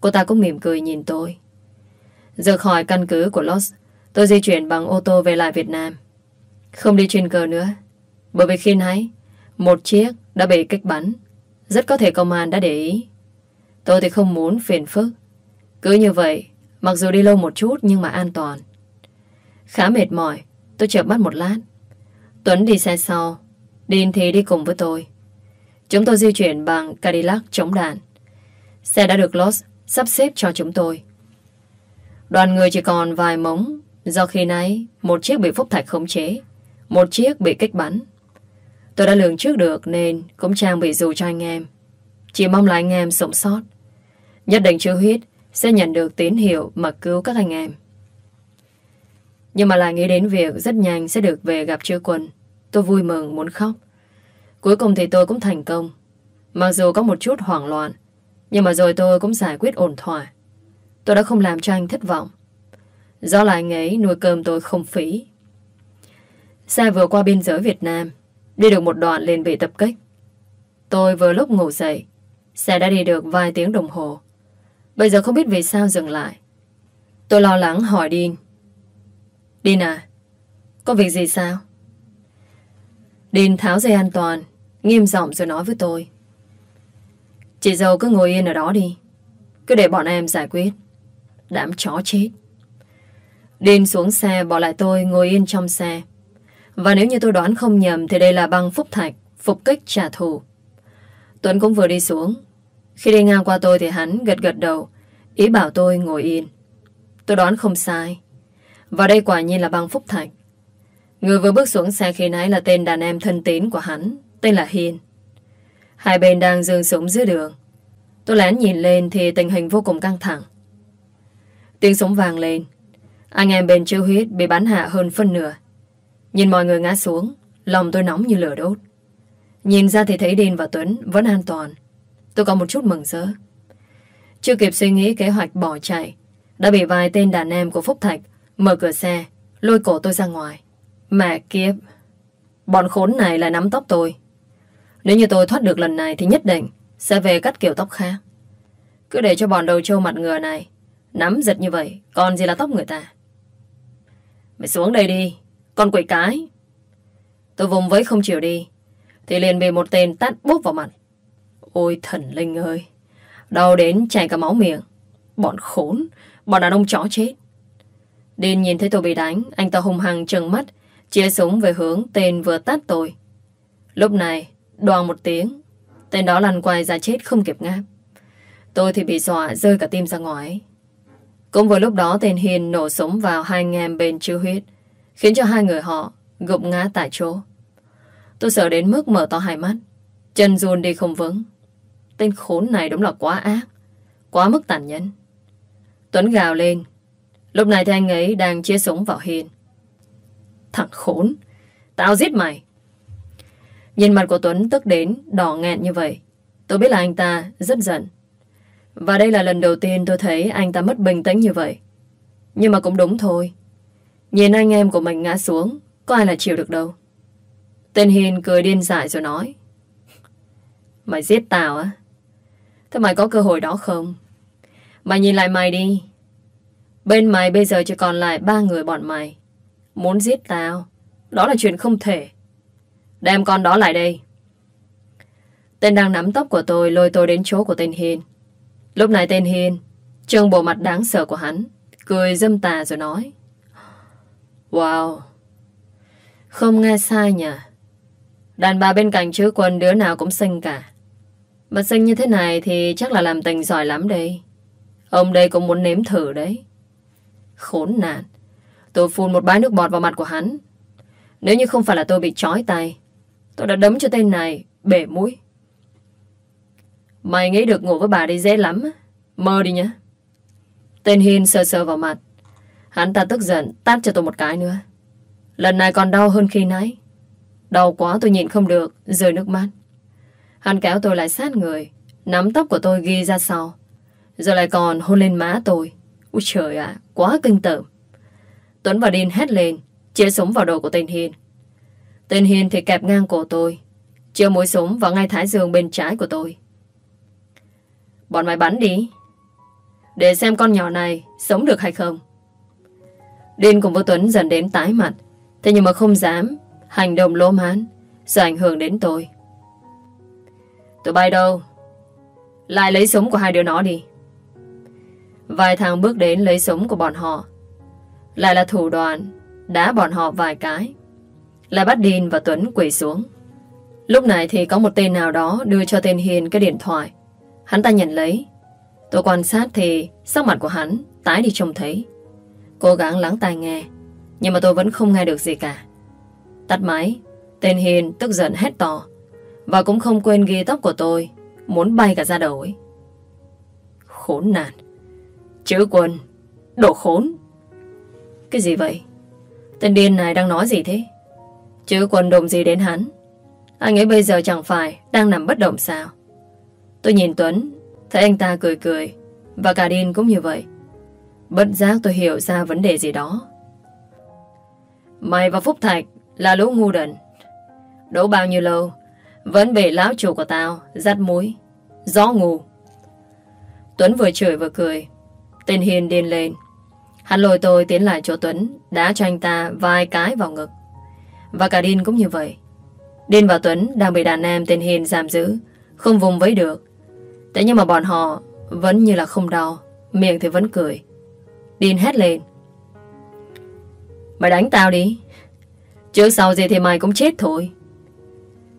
Cô ta cũng mỉm cười nhìn tôi. Rời khỏi căn cứ của Lost, tôi di chuyển bằng ô tô về lại Việt Nam. Không đi chuyên cờ nữa. Bởi vì khi nãy, Một chiếc đã bị kích bắn. Rất có thể công an đã để ý. Tôi thì không muốn phiền phức. Cứ như vậy, Mặc dù đi lâu một chút nhưng mà an toàn. Khá mệt mỏi, Tôi chợp mắt một lát. Tuấn đi xe sau, Đinh thì đi cùng với tôi. Chúng tôi di chuyển bằng Cadillac chống đạn. Xe đã được Lost sắp xếp cho chúng tôi. Đoàn người chỉ còn vài mống, Do khi nãy Một chiếc bị Phúc Thạch khống chế. Một chiếc bị kích bắn. Tôi đã lường trước được nên cũng trang bị dù cho anh em. Chỉ mong là anh em sống sót. Nhất định chưa huyết Sẽ nhận được tín hiệu mà cứu các anh em. Nhưng mà lại nghĩ đến việc Rất nhanh sẽ được về gặp chư quân. Tôi vui mừng muốn khóc. Cuối cùng thì tôi cũng thành công. Mặc dù có một chút hoảng loạn, Nhưng mà rồi tôi cũng giải quyết ổn thỏa. Tôi đã không làm cho anh thất vọng. Do là anh ấy nuôi cơm tôi không phí. Xe vừa qua biên giới Việt Nam, Đi được một đoạn liền bị tập kích. Tôi vừa lúc ngủ dậy, Xe đã đi được vài tiếng đồng hồ. Bây giờ không biết vì sao dừng lại. Tôi lo lắng hỏi Đin Đin à Có việc gì sao? Đin tháo dây an toàn, Nghiêm giọng rồi nói với tôi. Chị dâu cứ ngồi yên ở đó đi, Cứ để bọn em giải quyết. Đám chó chết. Đin xuống xe, bỏ lại tôi ngồi yên trong xe. Và nếu như tôi đoán không nhầm Thì đây là băng phúc thạch, Phục kích trả thù. Tuấn cũng vừa đi xuống. Khi đi ngang qua tôi thì hắn gật gật đầu, Ý bảo tôi ngồi yên. Tôi đoán không sai. Và đây quả nhiên là băng phúc thạch. Người vừa bước xuống xe khi nãy là tên đàn em thân tín của hắn, Tên là Hiên Hai bên đang dương súng dưới đường. Tôi lén nhìn lên thì tình hình vô cùng căng thẳng. Tiếng súng vàng lên. Anh em bên chiêu huyết bị bắn hạ hơn phân nửa. Nhìn mọi người ngã xuống, Lòng tôi nóng như lửa đốt. Nhìn ra thì thấy Đin và Tuấn vẫn an toàn. Tôi có một chút mừng rỡ. Chưa kịp suy nghĩ kế hoạch bỏ chạy, Đã bị vài tên đàn em của Phúc Thạch Mở cửa xe, Lôi cổ tôi ra ngoài. Mẹ kiếp, Bọn khốn này lại nắm tóc tôi. Nếu như tôi thoát được lần này Thì nhất định sẽ về cắt kiểu tóc khác. Cứ để cho bọn đầu trâu mặt ngựa này Nắm giật như vậy, Còn gì là tóc người ta. Mày xuống đây đi. Con quỷ cái. Tôi vùng với không chịu đi. Thì liền bị một tên tát bốp vào mặt. Ôi thần linh ơi. Đau đến chảy cả máu miệng. Bọn khốn. Bọn đàn ông chó chết. Điên nhìn thấy tôi bị đánh, Anh ta hung hăng trừng mắt Chia súng về hướng tên vừa tát tôi. Lúc này Đoàn một tiếng. Tên đó lăn quay ra chết không kịp ngáp. Tôi thì bị dọa rơi cả tim ra ngoài. Cũng vừa lúc đó, tên Hiền nổ súng vào hai anh em bên chư huyết. Khiến cho hai người họ gục ngã tại chỗ. Tôi sợ đến mức mở to hai mắt. Chân run đi không vững. Tên khốn này đúng là quá ác, Quá mức tàn nhẫn. Tuấn gào lên. Lúc này thì anh ấy đang chia súng vào Hiền Thằng khốn, Tao giết mày. Nhìn mặt của Tuấn tức đến Đỏ nghẹn như vậy. Tôi biết là anh ta rất giận. Và đây là lần đầu tiên tôi thấy anh ta mất bình tĩnh như vậy. Nhưng mà cũng đúng thôi. Nhìn anh em của mình ngã xuống Có ai là chịu được đâu. Tên Hiền cười điên dại rồi nói Mày giết tao á? Thế mày có cơ hội đó không? Mày nhìn lại mày đi. Bên mày bây giờ chỉ còn lại ba người bọn mày. Muốn giết tao Đó là chuyện không thể. Đem con đó lại đây. Tên đang nắm tóc của tôi Lôi tôi đến chỗ của tên Hiền. Lúc này tên Hiền, Trông bộ mặt đáng sợ của hắn Cười dâm tà rồi nói Wow. Không nghe sai nhỉ. Đàn bà bên cạnh chứa quân đứa nào cũng xinh cả. Mà xinh như thế này Thì chắc là làm tình giỏi lắm đây. Ông đây cũng muốn nếm thử đấy. Khốn nạn. Tôi phun một bãi nước bọt vào mặt của hắn. Nếu như không phải là tôi bị trói tay, Tôi đã đấm cho tên này Bể mũi. Mày nghĩ được ngủ với bà đi dễ lắm Mơ đi nhá. Tên Hiên sờ sờ vào mặt. Hắn ta tức giận tát cho tôi một cái nữa. Lần này còn đau hơn khi nãy. Đau quá tôi nhịn không được Rơi nước mắt. Hắn kéo tôi lại sát người Nắm tóc của tôi ghi ra sau. Rồi lại còn hôn lên má tôi. Úi trời ạ, quá kinh tởm. Tuấn và Điên hét lên Chia súng vào đầu của tên Hiền. Tên Hiền thì kẹp ngang cổ tôi Chia mũi súng vào ngay thái dương bên trái của tôi. Bọn mày bắn đi. Để xem con nhỏ này Sống được hay không. Điên cùng với Tuấn dần đến tái mặt. Thế nhưng mà không dám. Hành động lỗ mán Sợ ảnh hưởng đến tôi. Tụi bay đâu? Lại lấy súng của hai đứa nó đi. Vài thằng bước đến lấy súng của bọn họ. Lại là thủ đoàn, Đá bọn họ vài cái. Lại bắt Điên và Tuấn quỳ xuống. Lúc này thì có một tên nào đó Đưa cho tên Hiền cái điện thoại. Hắn ta nhận lấy. Tôi quan sát thì sắc mặt của hắn Tái đi trông thấy. Cố gắng lắng tai nghe, Nhưng mà tôi vẫn không nghe được gì cả. Tắt máy, Tên Hiền tức giận hét to, Và cũng không quên ghi tóc của tôi, Muốn bay cả ra đầu ấy. Khốn nạn. Chữ quân, Đồ khốn. Cái gì vậy? Tên điên này đang nói gì thế? Chữ quân đụng gì đến hắn? Anh ấy bây giờ chẳng phải Đang nằm bất động sao? Tôi nhìn Tuấn, Thấy anh ta cười cười, Và cả điên cũng như vậy. Bất giác tôi hiểu ra vấn đề gì đó. Mày và Phúc Thạch Là lũ ngu đần. Đỗ bao nhiêu lâu, Vẫn về lão chủ của tao Dắt muối, Gió ngu Tuấn vừa chửi vừa cười, Tên Hiền điên lên. Hắn lôi tôi tiến lại chỗ Tuấn Đã cho anh ta vài cái vào ngực. Và cả điên cũng như vậy. Điên và Tuấn đang bị đàn em tên Hiền giam giữ, Không vùng vẫy được. Thế nhưng mà bọn họ Vẫn như là không đau, Miệng thì vẫn cười điên hét lên. Mày đánh tao đi. Trước sau gì thì mày cũng chết thôi.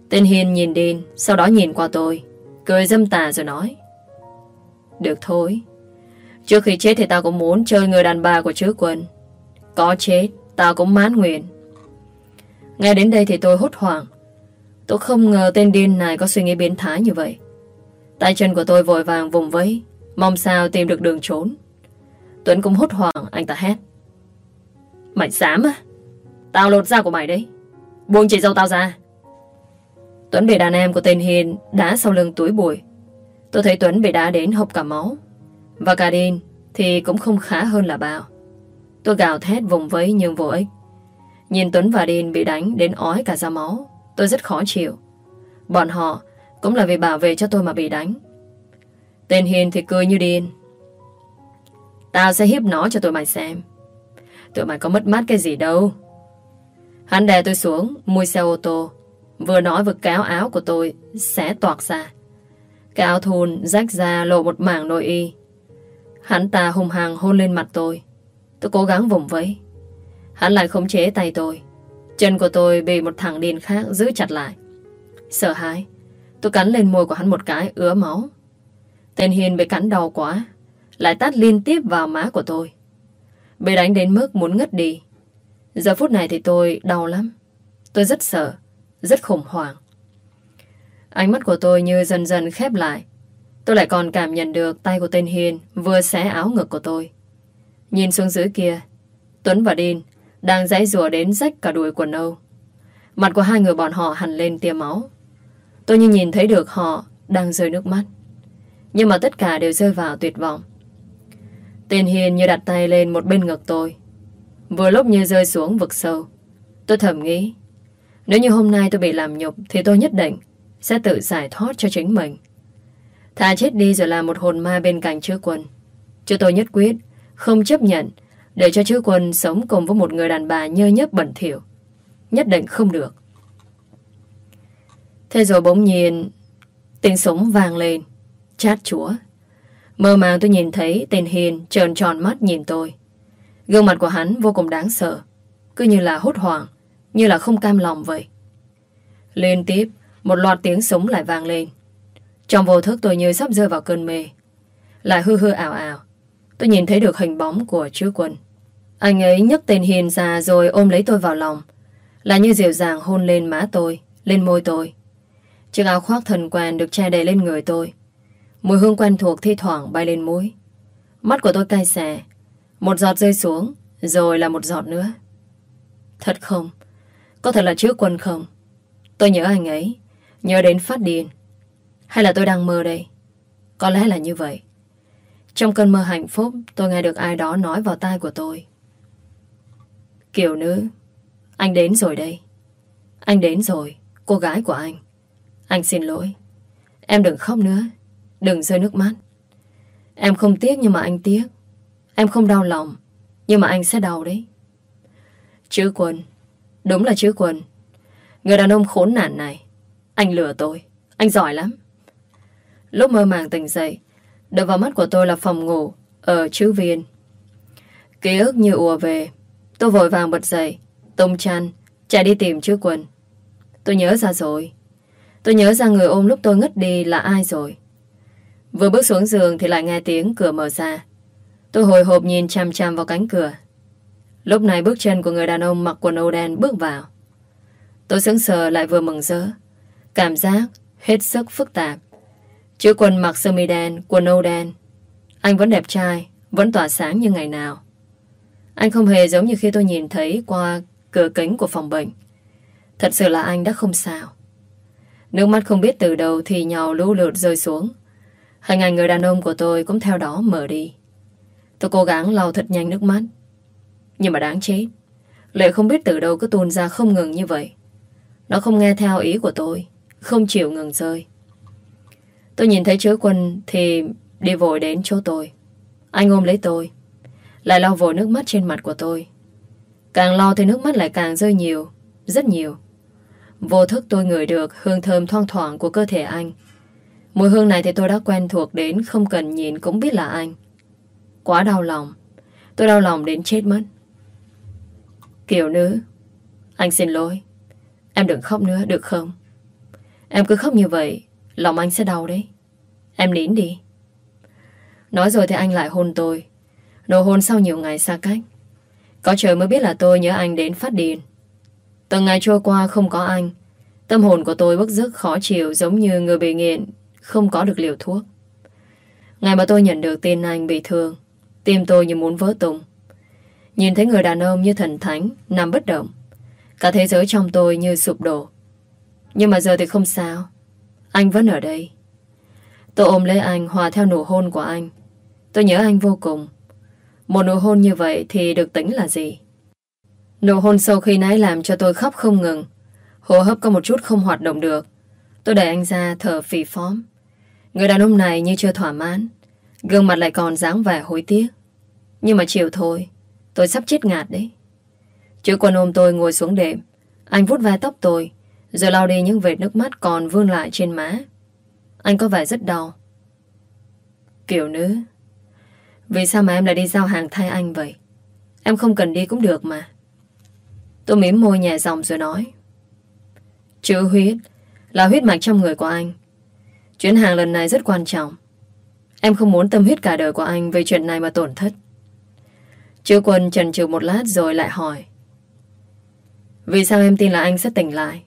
Tên Hiền nhìn điên, Sau đó nhìn qua tôi, Cười dâm tà rồi nói. Được thôi. Trước khi chết thì tao cũng muốn chơi người đàn bà của chứa quân. Có chết, Tao cũng mãn nguyện. Nghe đến đây thì tôi hốt hoảng. Tôi không ngờ tên điên này có suy nghĩ biến thái như vậy. Tay chân của tôi vội vàng vùng vẫy, Mong sao tìm được đường trốn. Tuấn cũng hốt hoảng, Anh ta hét. Mày dám á. Tao lột da của mày đấy. Buông chị dâu tao ra. Tuấn bị đàn em của tên Hiền Đá sau lưng túi bụi. Tôi thấy Tuấn bị đá đến hộc cả máu. Và cả Đin thì cũng không khá hơn là bao. Tôi gào thét vùng vẫy nhưng vô ích. Nhìn Tuấn và Đin bị đánh đến ói cả da máu, Tôi rất khó chịu. Bọn họ cũng là vì bảo vệ cho tôi mà bị đánh. Tên Hiền thì cười như điên Tao sẽ hiếp nó cho tụi mày xem. Tụi mày có mất mát cái gì đâu. Hắn đè tôi xuống, Mui xe ô tô. Vừa nói vừa kéo áo của tôi, Xé toạc ra. Cái áo thun rách ra lộ một mảng nội y. Hắn ta hung hăng hôn lên mặt tôi. Tôi cố gắng vùng vẫy. Hắn lại khống chế tay tôi. Chân của tôi bị một thằng điên khác giữ chặt lại. Sợ hãi, Tôi cắn lên môi của hắn một cái, ứa máu. Tên Hiền bị cắn đau quá. Lại tát liên tiếp vào má của tôi. Bị đánh đến mức muốn ngất đi. Giờ phút này thì tôi đau lắm. Tôi rất sợ, Rất khủng hoảng. Ánh mắt của tôi như dần dần khép lại. Tôi lại còn cảm nhận được tay của tên Hiền Vừa xé áo ngực của tôi. Nhìn xuống dưới kia, Tuấn và Đin đang giãy rùa đến rách cả đuôi quần Âu. Mặt của hai người bọn họ hẳn lên tia máu. Tôi như nhìn thấy được họ đang rơi nước mắt. Nhưng mà tất cả đều rơi vào tuyệt vọng. Tên Hiền như đặt tay lên một bên ngực tôi. Vừa lúc như rơi xuống vực sâu. Tôi thầm nghĩ, nếu như hôm nay tôi bị làm nhục thì tôi nhất định sẽ tự giải thoát cho chính mình. Thà chết đi rồi làm một hồn ma bên cạnh chứa quân. Chứ tôi nhất quyết không chấp nhận để cho chứa quân sống cùng với một người đàn bà nhơ nhớp bẩn thỉu. Nhất định không được. Thế rồi bỗng nhiên Tiếng súng vang lên Chát chúa Mơ màng tôi nhìn thấy tên Hiền trợn tròn mắt nhìn tôi. Gương mặt của hắn vô cùng đáng sợ, Cứ như là hốt hoảng, Như là không cam lòng vậy. Liên tiếp, Một loạt tiếng súng lại vang lên. Trong vô thức tôi như sắp rơi vào cơn mê, Lại hư hư ảo ảo. Tôi nhìn thấy được hình bóng của chứa quân. Anh ấy nhấc tên Hiền ra Rồi ôm lấy tôi vào lòng, Là như dịu dàng hôn lên má tôi, Lên môi tôi. Chiếc áo khoác thần quàn được che đầy lên người tôi. Mùi hương quen thuộc thi thoảng bay lên mũi. Mắt của tôi cay xè. Một giọt rơi xuống, Rồi là một giọt nữa. Thật không? Có thể là trước quân không? Tôi nhớ anh ấy, Nhớ đến phát điên. Hay là tôi đang mơ đây? Có lẽ là như vậy. Trong cơn mơ hạnh phúc, Tôi nghe được ai đó nói vào tai của tôi. Kiều nữ, Anh đến rồi đây. Anh đến rồi, Cô gái của anh. Anh xin lỗi. Em đừng khóc nữa. Đừng rơi nước mắt. Em không tiếc nhưng mà anh tiếc. Em không đau lòng. Nhưng mà anh sẽ đau đấy. Chữ quần. Đúng là chữ quần. Người đàn ông khốn nạn này Anh lừa tôi Anh giỏi lắm Lúc mơ màng tỉnh dậy, Đập vào mắt của tôi là phòng ngủ Ở chữ viên Ký ức như ùa về Tôi vội vàng bật dậy, Tung chăn, Chạy đi tìm chữ quần Tôi nhớ ra rồi Tôi nhớ ra người ôm lúc tôi ngất đi là ai rồi Vừa bước xuống giường Thì lại nghe tiếng cửa mở ra. Tôi hồi hộp nhìn chăm chăm vào cánh cửa. Lúc này bước chân của người đàn ông mặc quần âu đen bước vào. Tôi sững sờ lại vừa mừng rỡ. Cảm giác hết sức phức tạp. Chứ quần mặc sơ mi đen, quần âu đen. Anh vẫn đẹp trai Vẫn tỏa sáng như ngày nào. Anh không hề giống như khi tôi nhìn thấy Qua cửa kính của phòng bệnh. Thật sự là anh đã không sao. Nước mắt không biết từ đâu Thì nhỏ lũ lượt rơi xuống. Hình ảnh người đàn ông của tôi cũng theo đó mở đi. Tôi cố gắng lau thật nhanh nước mắt. Nhưng mà đáng chết Lệ không biết từ đâu cứ tuôn ra không ngừng như vậy. Nó không nghe theo ý của tôi, Không chịu ngừng rơi. Tôi nhìn thấy chứa quân Thì đi vội đến chỗ tôi. Anh ôm lấy tôi, Lại lau vội nước mắt trên mặt của tôi. Càng lo thì nước mắt lại càng rơi nhiều, Rất nhiều. Vô thức tôi ngửi được hương thơm thoang thoảng của cơ thể anh. Mùi hương này thì tôi đã quen thuộc đến Không cần nhìn cũng biết là anh. Quá đau lòng. Tôi đau lòng đến chết mất. Kiều nữ, Anh xin lỗi. Em đừng khóc nữa, được không? Em cứ khóc như vậy, Lòng anh sẽ đau đấy. Em nín đi. Nói rồi thì anh lại hôn tôi. Nụ hôn sau nhiều ngày xa cách. Có trời mới biết là tôi nhớ anh đến phát điên. Từng ngày trôi qua không có anh. Tâm hồn của tôi bức rức khó chịu Giống như người bị nghiện không có được liều thuốc. Ngày mà tôi nhận được tin anh bị thương, Tim tôi như muốn vỡ tung. Nhìn thấy người đàn ông như thần thánh, Nằm bất động. Cả thế giới trong tôi như sụp đổ. Nhưng mà giờ thì không sao. Anh vẫn ở đây. Tôi ôm lấy anh, hòa theo nụ hôn của anh. Tôi nhớ anh vô cùng. Một nụ hôn như vậy thì được tính là gì? Nụ hôn sau khi nãy làm cho tôi khóc không ngừng. Hô hấp có một chút không hoạt động được. Tôi đẩy anh ra thở phì phóm Người đàn ông này như chưa thỏa mãn, Gương mặt lại còn dáng vẻ hối tiếc. Nhưng mà chiều thôi, Tôi sắp chết ngạt đấy. Chữ quân ôm tôi ngồi xuống đệm, Anh vút vai tóc tôi, Rồi lau đi những vệt nước mắt còn vương lại trên má. Anh có vẻ rất đau. Kiểu nữ, Vì sao mà em lại đi giao hàng thay anh vậy? Em không cần đi cũng được mà. Tôi mỉm môi nhẹ giọng rồi nói. Chữ huyết là huyết mạch trong người của anh. Chuyến hàng lần này rất quan trọng. Em không muốn tâm huyết cả đời của anh Về chuyện này mà tổn thất. Chữ quân trần trừ một lát rồi lại hỏi, Vì sao em tin là anh sẽ tỉnh lại?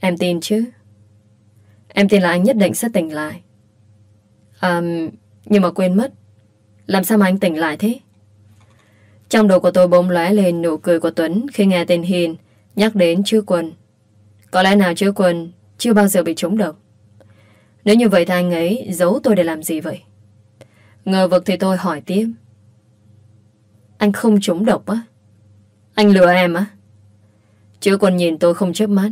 Em tin chứ. Em tin là anh nhất định sẽ tỉnh lại. À Nhưng mà quên mất, Làm sao mà anh tỉnh lại thế? Trong đầu của tôi bỗng lóe lên nụ cười của Tuấn Khi nghe tên Hiền Nhắc đến chữ quân. Có lẽ nào chữ quân Chưa bao giờ bị trúng độc. Nếu như vậy thì anh ấy giấu tôi để làm gì vậy? Ngờ vực thì tôi hỏi tiếp. Anh không trúng độc á? Anh lừa em á? Chữ quân nhìn tôi không chớp mắt.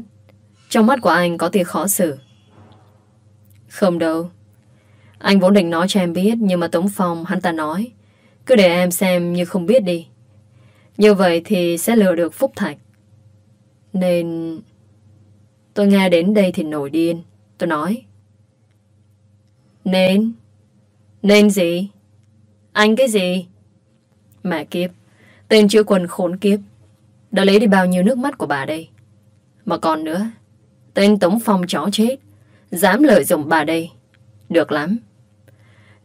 Trong mắt của anh có tia khó xử. Không đâu. Anh vốn định nói cho em biết, Nhưng mà Tống Phong hắn ta nói, Cứ để em xem như không biết đi. Như vậy thì sẽ lừa được Phúc Thạch. Nên Tôi nghe đến đây thì nổi điên. Tôi nói, Nên Nên gì? Anh cái gì? Mẹ kiếp, Tên chữ quần khốn kiếp. Đã lấy đi bao nhiêu nước mắt của bà đây? Mà còn nữa, Tên Tống Phong chó chết, Dám lợi dụng bà đây. Được lắm.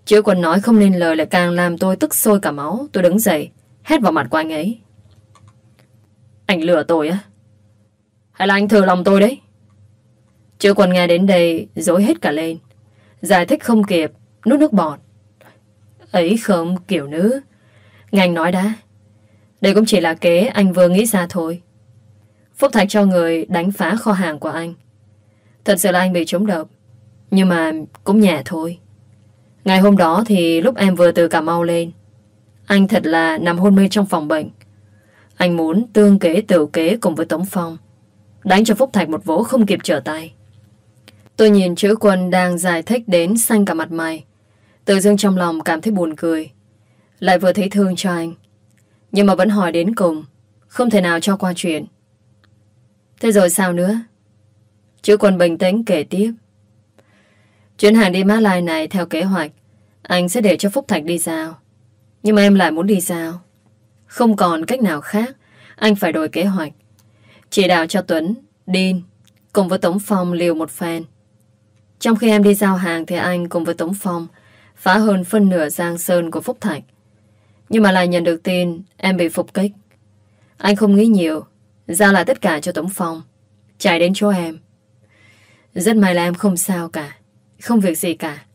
Chữ quần nói không nên lời lại càng làm tôi tức sôi cả máu. Tôi đứng dậy, Hét vào mặt của anh ấy. Anh lừa tôi á? Hay là anh thừa lòng tôi đấy? Chữ còn nghe đến đây Dối hết cả lên. Giải thích không kịp, Nuốt nước bọt. Ấy không, kiểu nữ. Ngành nói đã. Đây cũng chỉ là kế anh vừa nghĩ ra thôi. Phúc Thạch cho người đánh phá kho hàng của anh. Thật sự là anh bị trúng độc, Nhưng mà cũng nhẹ thôi. Ngày hôm đó thì lúc em vừa từ Cà Mau lên, Anh thật là nằm hôn mê trong phòng bệnh. Anh muốn tương kế, tự kế cùng với Tống Phong, Đánh cho Phúc Thạch một vỗ không kịp trở tay. Tôi nhìn chữ quân đang giải thích đến xanh cả mặt mày Tự dưng trong lòng cảm thấy buồn cười lại vừa thấy thương cho anh Nhưng mà vẫn hỏi đến cùng Không thể nào cho qua chuyện Thế rồi sao nữa? chữ quân bình tĩnh kể tiếp. Chuyến hàng đi Malai này theo kế hoạch, anh sẽ để cho Phúc Thạch đi sao? Nhưng mà em lại muốn đi sao? Không còn cách nào khác, anh phải đổi kế hoạch. Chỉ đạo cho Tuấn, Đin, cùng với Tống Phong liều một phen. Trong khi em đi giao hàng thì anh cùng với Tống Phong phá hơn phân nửa giang sơn của Phúc Thạch. Nhưng mà lại nhận được tin em bị phục kích. Anh không nghĩ nhiều, giao lại tất cả cho Tống Phong, chạy đến chỗ em. Rất may là em không sao cả, không việc gì cả.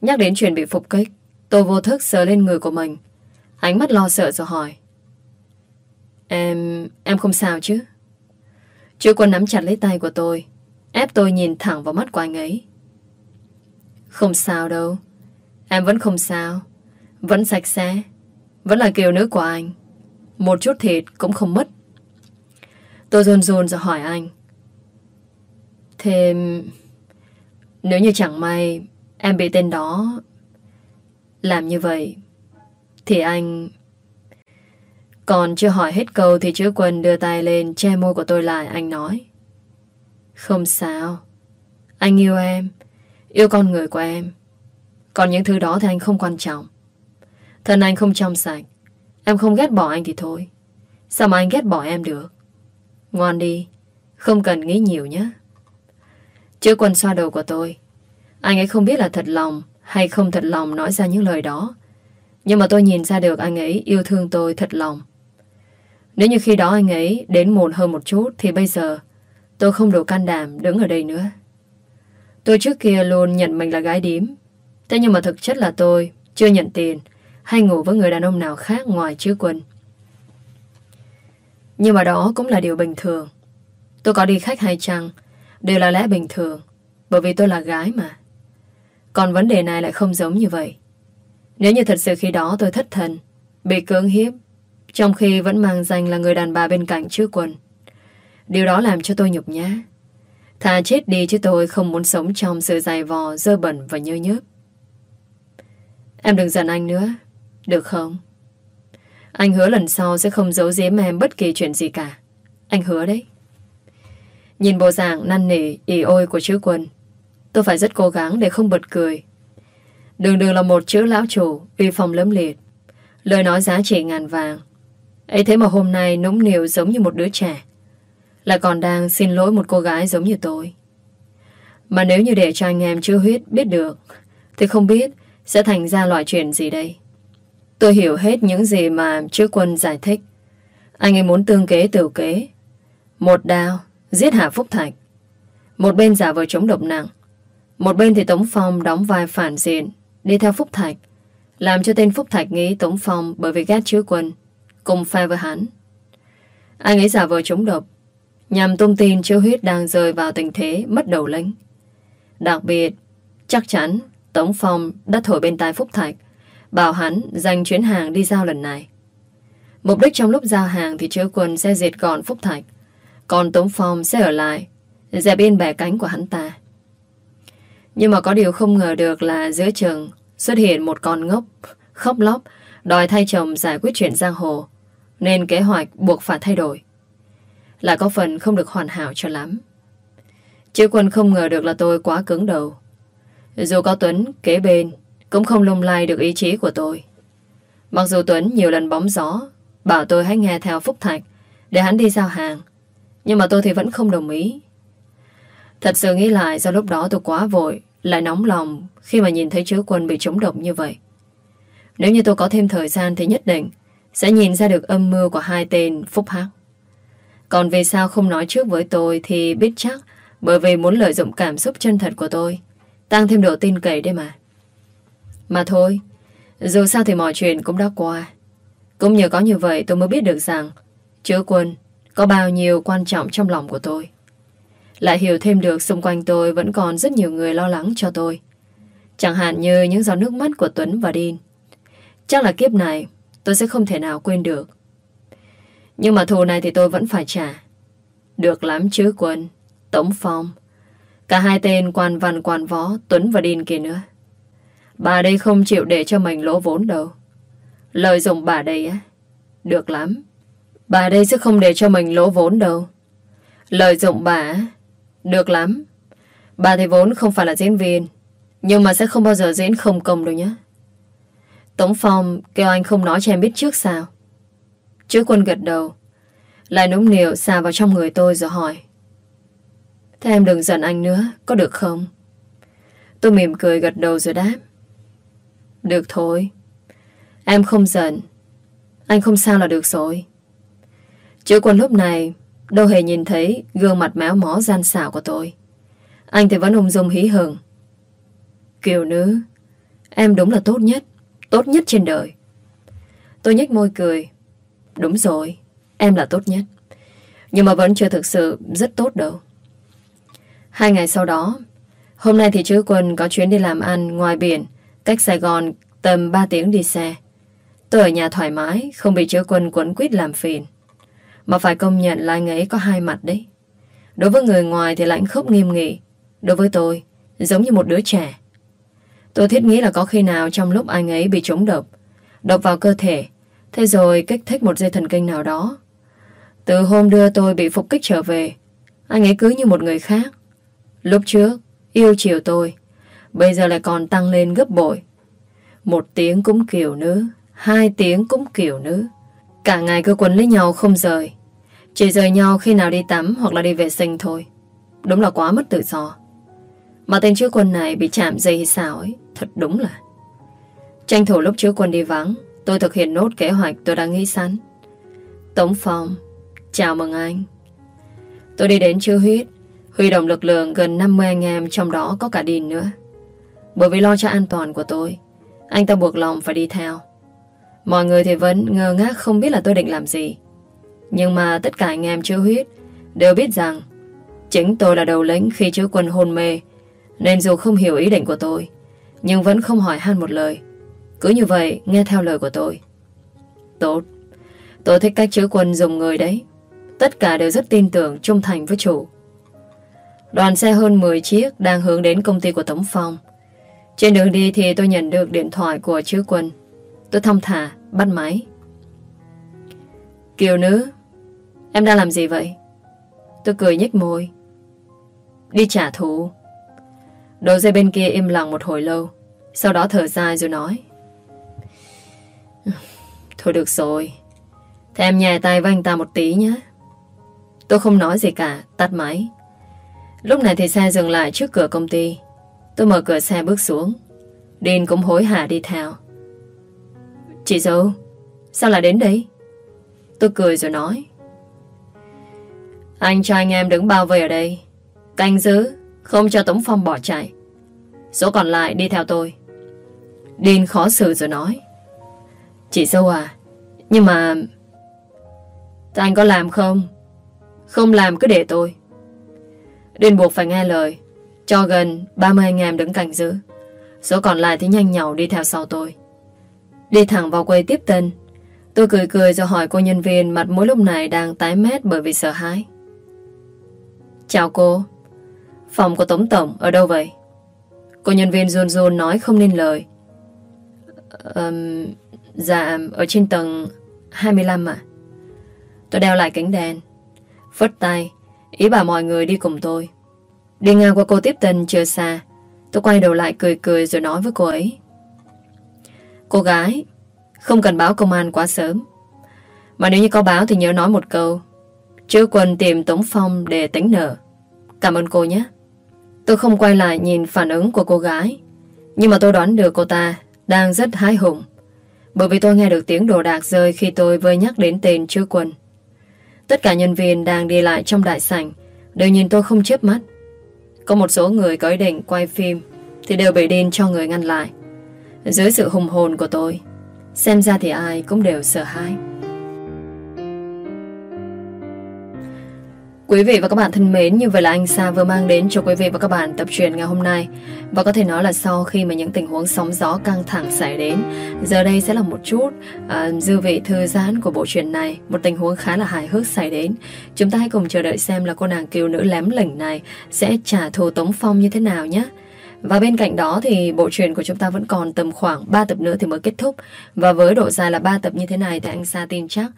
Nhắc đến chuyện bị phục kích, tôi vô thức sờ lên người của mình. Ánh mắt lo sợ rồi hỏi. Em... em không sao chứ? Chú quân nắm chặt lấy tay của tôi, ép tôi nhìn thẳng vào mắt của anh ấy. Không sao đâu. Em vẫn không sao. Vẫn sạch sẽ. Vẫn là kiều nữ của anh. Một chút thịt cũng không mất. Tôi run run rồi hỏi anh. Thêm, Nếu như chẳng may em bị tên đó làm như vậy, thì anh... Còn chưa hỏi hết câu thì chữ quân đưa tay lên che môi của tôi lại, anh nói. Không sao. Anh yêu em. Yêu con người của em. Còn những thứ đó thì anh không quan trọng. Thân anh không trong sạch. Em không ghét bỏ anh thì thôi. Sao mà anh ghét bỏ em được? Ngoan đi. Không cần nghĩ nhiều nhé. Chữ quần xoa đầu của tôi. Anh ấy không biết là thật lòng hay không thật lòng nói ra những lời đó. Nhưng mà tôi nhìn ra được anh ấy yêu thương tôi thật lòng. Nếu như khi đó anh ấy đến muộn hơn một chút thì bây giờ tôi không đủ can đảm đứng ở đây nữa. Tôi trước kia luôn nhận mình là gái điếm. Thế nhưng mà thực chất là tôi chưa nhận tiền hay ngủ với người đàn ông nào khác ngoài chứa quân. Nhưng mà đó cũng là điều bình thường. Tôi có đi khách hay chăng đều là lẽ bình thường bởi vì tôi là gái mà. Còn vấn đề này lại không giống như vậy. Nếu như thật sự khi đó tôi thất thần, bị cưỡng hiếp, trong khi vẫn mang danh là người đàn bà bên cạnh trước quân. Điều đó làm cho tôi nhục nhã. Thà chết đi chứ tôi không muốn sống trong sự dài vò, dơ bẩn và nhơ nhớp. Em đừng giận anh nữa, được không? Anh hứa lần sau sẽ không giấu giếm em bất kỳ chuyện gì cả. Anh hứa đấy. Nhìn bộ dạng năn nỉ, ỉ ôi của chữ quân, tôi phải rất cố gắng để không bật cười. Đường đường là một chữ lão chủ, uy phong lấm liệt. Lời nói giá trị ngàn vàng. ấy thế mà hôm nay nũng nịu giống như một đứa trẻ. Lại còn đang xin lỗi một cô gái giống như tôi. Mà nếu như để cho anh em chưa huyết biết được, thì không biết sẽ thành ra loại chuyện gì đây. Tôi hiểu hết những gì mà chữ quân giải thích. Anh ấy muốn tương kế tử kế. Một đao, giết Hạ Phúc Thạch. Một bên giả vờ chống độc nặng. Một bên thì Tống Phong đóng vai phản diện, đi theo Phúc Thạch. Làm cho tên Phúc Thạch nghĩ Tống Phong bởi vì ghét chứa quân, cùng phe với hắn. Anh ấy giả vờ chống độc, nhằm tung tin Chiêu huyết đang rơi vào tình thế mất đầu lĩnh Đặc biệt, chắc chắn Tống Phong đã thổi bên tai Phúc Thạch, bảo hắn dành chuyến hàng đi giao lần này. Mục đích trong lúc giao hàng thì Chiêu quân sẽ diệt gọn Phúc Thạch, còn Tống Phong sẽ ở lại, dẹp yên bẻ cánh của hắn ta. Nhưng mà có điều không ngờ được là giữa trường xuất hiện một con ngốc, khóc lóc, đòi thay chồng giải quyết chuyện giang hồ, nên kế hoạch buộc phải thay đổi. Lại có phần không được hoàn hảo cho lắm. Chứ quân không ngờ được là tôi quá cứng đầu. Dù có Tuấn kế bên, cũng không lung lay được ý chí của tôi. Mặc dù Tuấn nhiều lần bóng gió, bảo tôi hãy nghe theo Phúc Thạch để hắn đi giao hàng, nhưng mà tôi thì vẫn không đồng ý. Thật sự nghĩ lại do lúc đó tôi quá vội, lại nóng lòng khi mà nhìn thấy chứa quân bị trống độc như vậy. Nếu như tôi có thêm thời gian thì nhất định sẽ nhìn ra được âm mưu của hai tên Phúc Hắc. Còn vì sao không nói trước với tôi thì biết chắc bởi vì muốn lợi dụng cảm xúc chân thật của tôi tăng thêm độ tin cậy đấy mà. Mà thôi, dù sao thì mọi chuyện cũng đã qua. Cũng nhờ có như vậy tôi mới biết được rằng chứa quân có bao nhiêu quan trọng trong lòng của tôi. Lại hiểu thêm được xung quanh tôi vẫn còn rất nhiều người lo lắng cho tôi. Chẳng hạn như những giọt nước mắt của Tuấn và Đin. Chắc là kiếp này tôi sẽ không thể nào quên được. Nhưng mà thù này thì tôi vẫn phải trả. Được lắm chứ quân, Tống Phong. Cả hai tên quan văn quan võ, Tuấn và Đin kia nữa. Bà đây không chịu để cho mình lỗ vốn đâu. Lợi dụng bà đây á. Được lắm. Bà đây sẽ không để cho mình lỗ vốn đâu. Lợi dụng bà Được lắm Bà thì vốn không phải là diễn viên Nhưng mà sẽ không bao giờ diễn không công đâu nhé Tống Phong kêu anh không nói cho em biết trước sao Chứ quân gật đầu. Lại núm niệu xà vào trong người tôi rồi hỏi. Thế em đừng giận anh nữa, Có được không? Tôi mỉm cười gật đầu rồi đáp. Được thôi. Em không giận. Anh không sao là được rồi. Chữ quân lúc này, Đâu hề nhìn thấy gương mặt méo mó gian xảo của tôi. Anh thì vẫn ung dung hí hưởng Kiều nữ, Em đúng là tốt nhất Tốt nhất trên đời. Tôi nhếch môi cười. Đúng rồi, em là tốt nhất. Nhưng mà vẫn chưa thực sự rất tốt đâu. Hai ngày sau đó Hôm nay thì chữ quân có chuyến đi làm ăn ngoài biển Cách Sài Gòn tầm 3 tiếng đi xe. Tôi ở nhà thoải mái Không bị chữ quân quấn quýt làm phiền. Mà phải công nhận là anh ấy có hai mặt đấy. Đối với người ngoài thì lãnh khốc nghiêm nghị. Đối với tôi Giống như một đứa trẻ. Tôi thiết nghĩ là có khi nào trong lúc anh ấy bị trúng độc Độc vào cơ thể Thế rồi kích thích một dây thần kinh nào đó. Từ hôm đưa tôi bị phục kích trở về, Anh ấy cứ như một người khác. Lúc trước, Yêu chiều tôi, Bây giờ lại còn tăng lên gấp bội. Một tiếng cũng kiểu nữ, Hai tiếng cũng kiểu nữ. Cả ngày cứ quấn lấy nhau không rời. Chỉ rời nhau khi nào đi tắm Hoặc là đi vệ sinh thôi. Đúng là quá mất tự do. Mà tên chứa quân này bị chạm dây hay sao ấy, Thật đúng là. Tranh thủ lúc chứa quân đi vắng Tôi thực hiện nốt kế hoạch tôi đã nghĩ sẵn. Tống Phong, Chào mừng anh. Tôi đi đến chưa huyết, Huy động lực lượng gần 50 anh em Trong đó có cả Đình nữa. Bởi vì lo cho an toàn của tôi, Anh ta buộc lòng phải đi theo. Mọi người thì vẫn ngơ ngác không biết là tôi định làm gì. Nhưng mà tất cả anh em chưa huyết Đều biết rằng Chính tôi là đầu lĩnh khi chứa quân hôn mê. Nên dù không hiểu ý định của tôi, Nhưng vẫn không hỏi han một lời. Cứ như vậy nghe theo lời của tôi Tốt Tôi thích cách chứa quân dùng người đấy Tất cả đều rất tin tưởng trung thành với chủ Đoàn xe hơn 10 chiếc đang hướng đến công ty của Tống Phong. Trên đường đi thì tôi nhận được điện thoại của chứa quân. Tôi thông thả, bắt máy. Kiều nữ, em đang làm gì vậy? Tôi cười nhếch môi. Đi trả thù. Đầu dây bên kia im lặng một hồi lâu. Sau đó thở dài rồi nói. Thôi được rồi. Thế em nhè tay với anh ta một tí nhé. Tôi không nói gì cả, tắt máy. Lúc này thì xe dừng lại trước cửa công ty Tôi mở cửa xe bước xuống Đin cũng hối hả đi theo Chị dâu Sao lại đến đây? Tôi cười rồi nói Anh cho anh em đứng bao vây ở đây Canh giữ Không cho Tống Phong bỏ chạy Số còn lại đi theo tôi Đin khó xử rồi nói Chị dâu à Nhưng mà Anh có làm không? Không làm cứ để tôi. Điên buộc phải nghe lời Cho gần 30 anh em đứng cạnh giữ. Số còn lại thì nhanh nhậu đi theo sau tôi. Đi thẳng vào quầy tiếp tân Tôi cười cười rồi hỏi cô nhân viên Mặt mỗi lúc này đang tái mét bởi vì sợ hãi. Chào cô Phòng của Tống Tổng ở đâu vậy? Cô nhân viên run run nói không nên lời. Um, Dạ ở trên tầng 25 ạ. Tôi đeo lại kính đèn. Phất tay, Ý bảo mọi người đi cùng tôi. Đi ngang qua cô tiếp tân chưa xa. Tôi quay đầu lại cười cười rồi nói với cô ấy. Cô gái, Không cần báo công an quá sớm. Mà nếu như có báo thì nhớ nói một câu. Chứ quần tìm Tống Phong để tính nợ. Cảm ơn cô nhé. Tôi không quay lại nhìn phản ứng của cô gái. Nhưng mà tôi đoán được cô ta Đang rất hái hùng. Bởi vì tôi nghe được tiếng đồ đạc rơi Khi tôi vừa nhắc đến tên chư quân Tất cả nhân viên đang đi lại trong đại sảnh, Đều nhìn tôi không chớp mắt. Có một số người có ý định quay phim Thì đều bị điên cho người ngăn lại. Dưới sự hùng hồn của tôi, Xem ra thì ai cũng đều sợ hãi. Quý vị và các bạn thân mến, như vậy là anh Sa vừa mang đến cho quý vị và các bạn tập truyện ngày hôm nay. Và có thể nói là sau khi mà những tình huống sóng gió căng thẳng xảy đến, giờ đây sẽ là một chút uh, dư vị thư giãn của bộ truyện này, một tình huống khá là hài hước xảy đến. Chúng ta hãy cùng chờ đợi xem là cô nàng kiều nữ lém lỉnh này sẽ trả thù Tống Phong như thế nào nhé. Và bên cạnh đó thì bộ truyện của chúng ta vẫn còn tầm khoảng 3 tập nữa thì mới kết thúc. Và với độ dài là 3 tập như thế này thì anh Sa tin chắc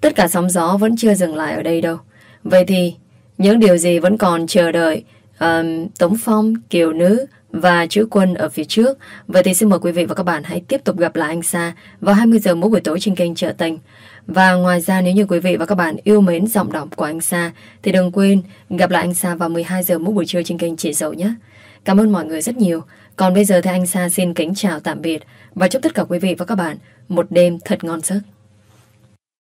tất cả sóng gió vẫn chưa dừng lại ở đây đâu. Vậy thì Những điều gì vẫn còn chờ đợi um, Tống Phong, Kiều Nữ và chữ quân ở phía trước. Vậy thì xin mời quý vị và các bạn hãy tiếp tục gặp lại anh Sa vào 20 giờ mỗi buổi tối trên kênh Trợ Tình. Và ngoài ra nếu như quý vị và các bạn yêu mến giọng đọc của anh Sa thì đừng quên gặp lại anh Sa vào 12 giờ mỗi buổi trưa trên kênh Chị Dậu nhé. Cảm ơn mọi người rất nhiều. Còn bây giờ thì anh Sa xin kính chào tạm biệt và chúc tất cả quý vị và các bạn một đêm thật ngon giấc.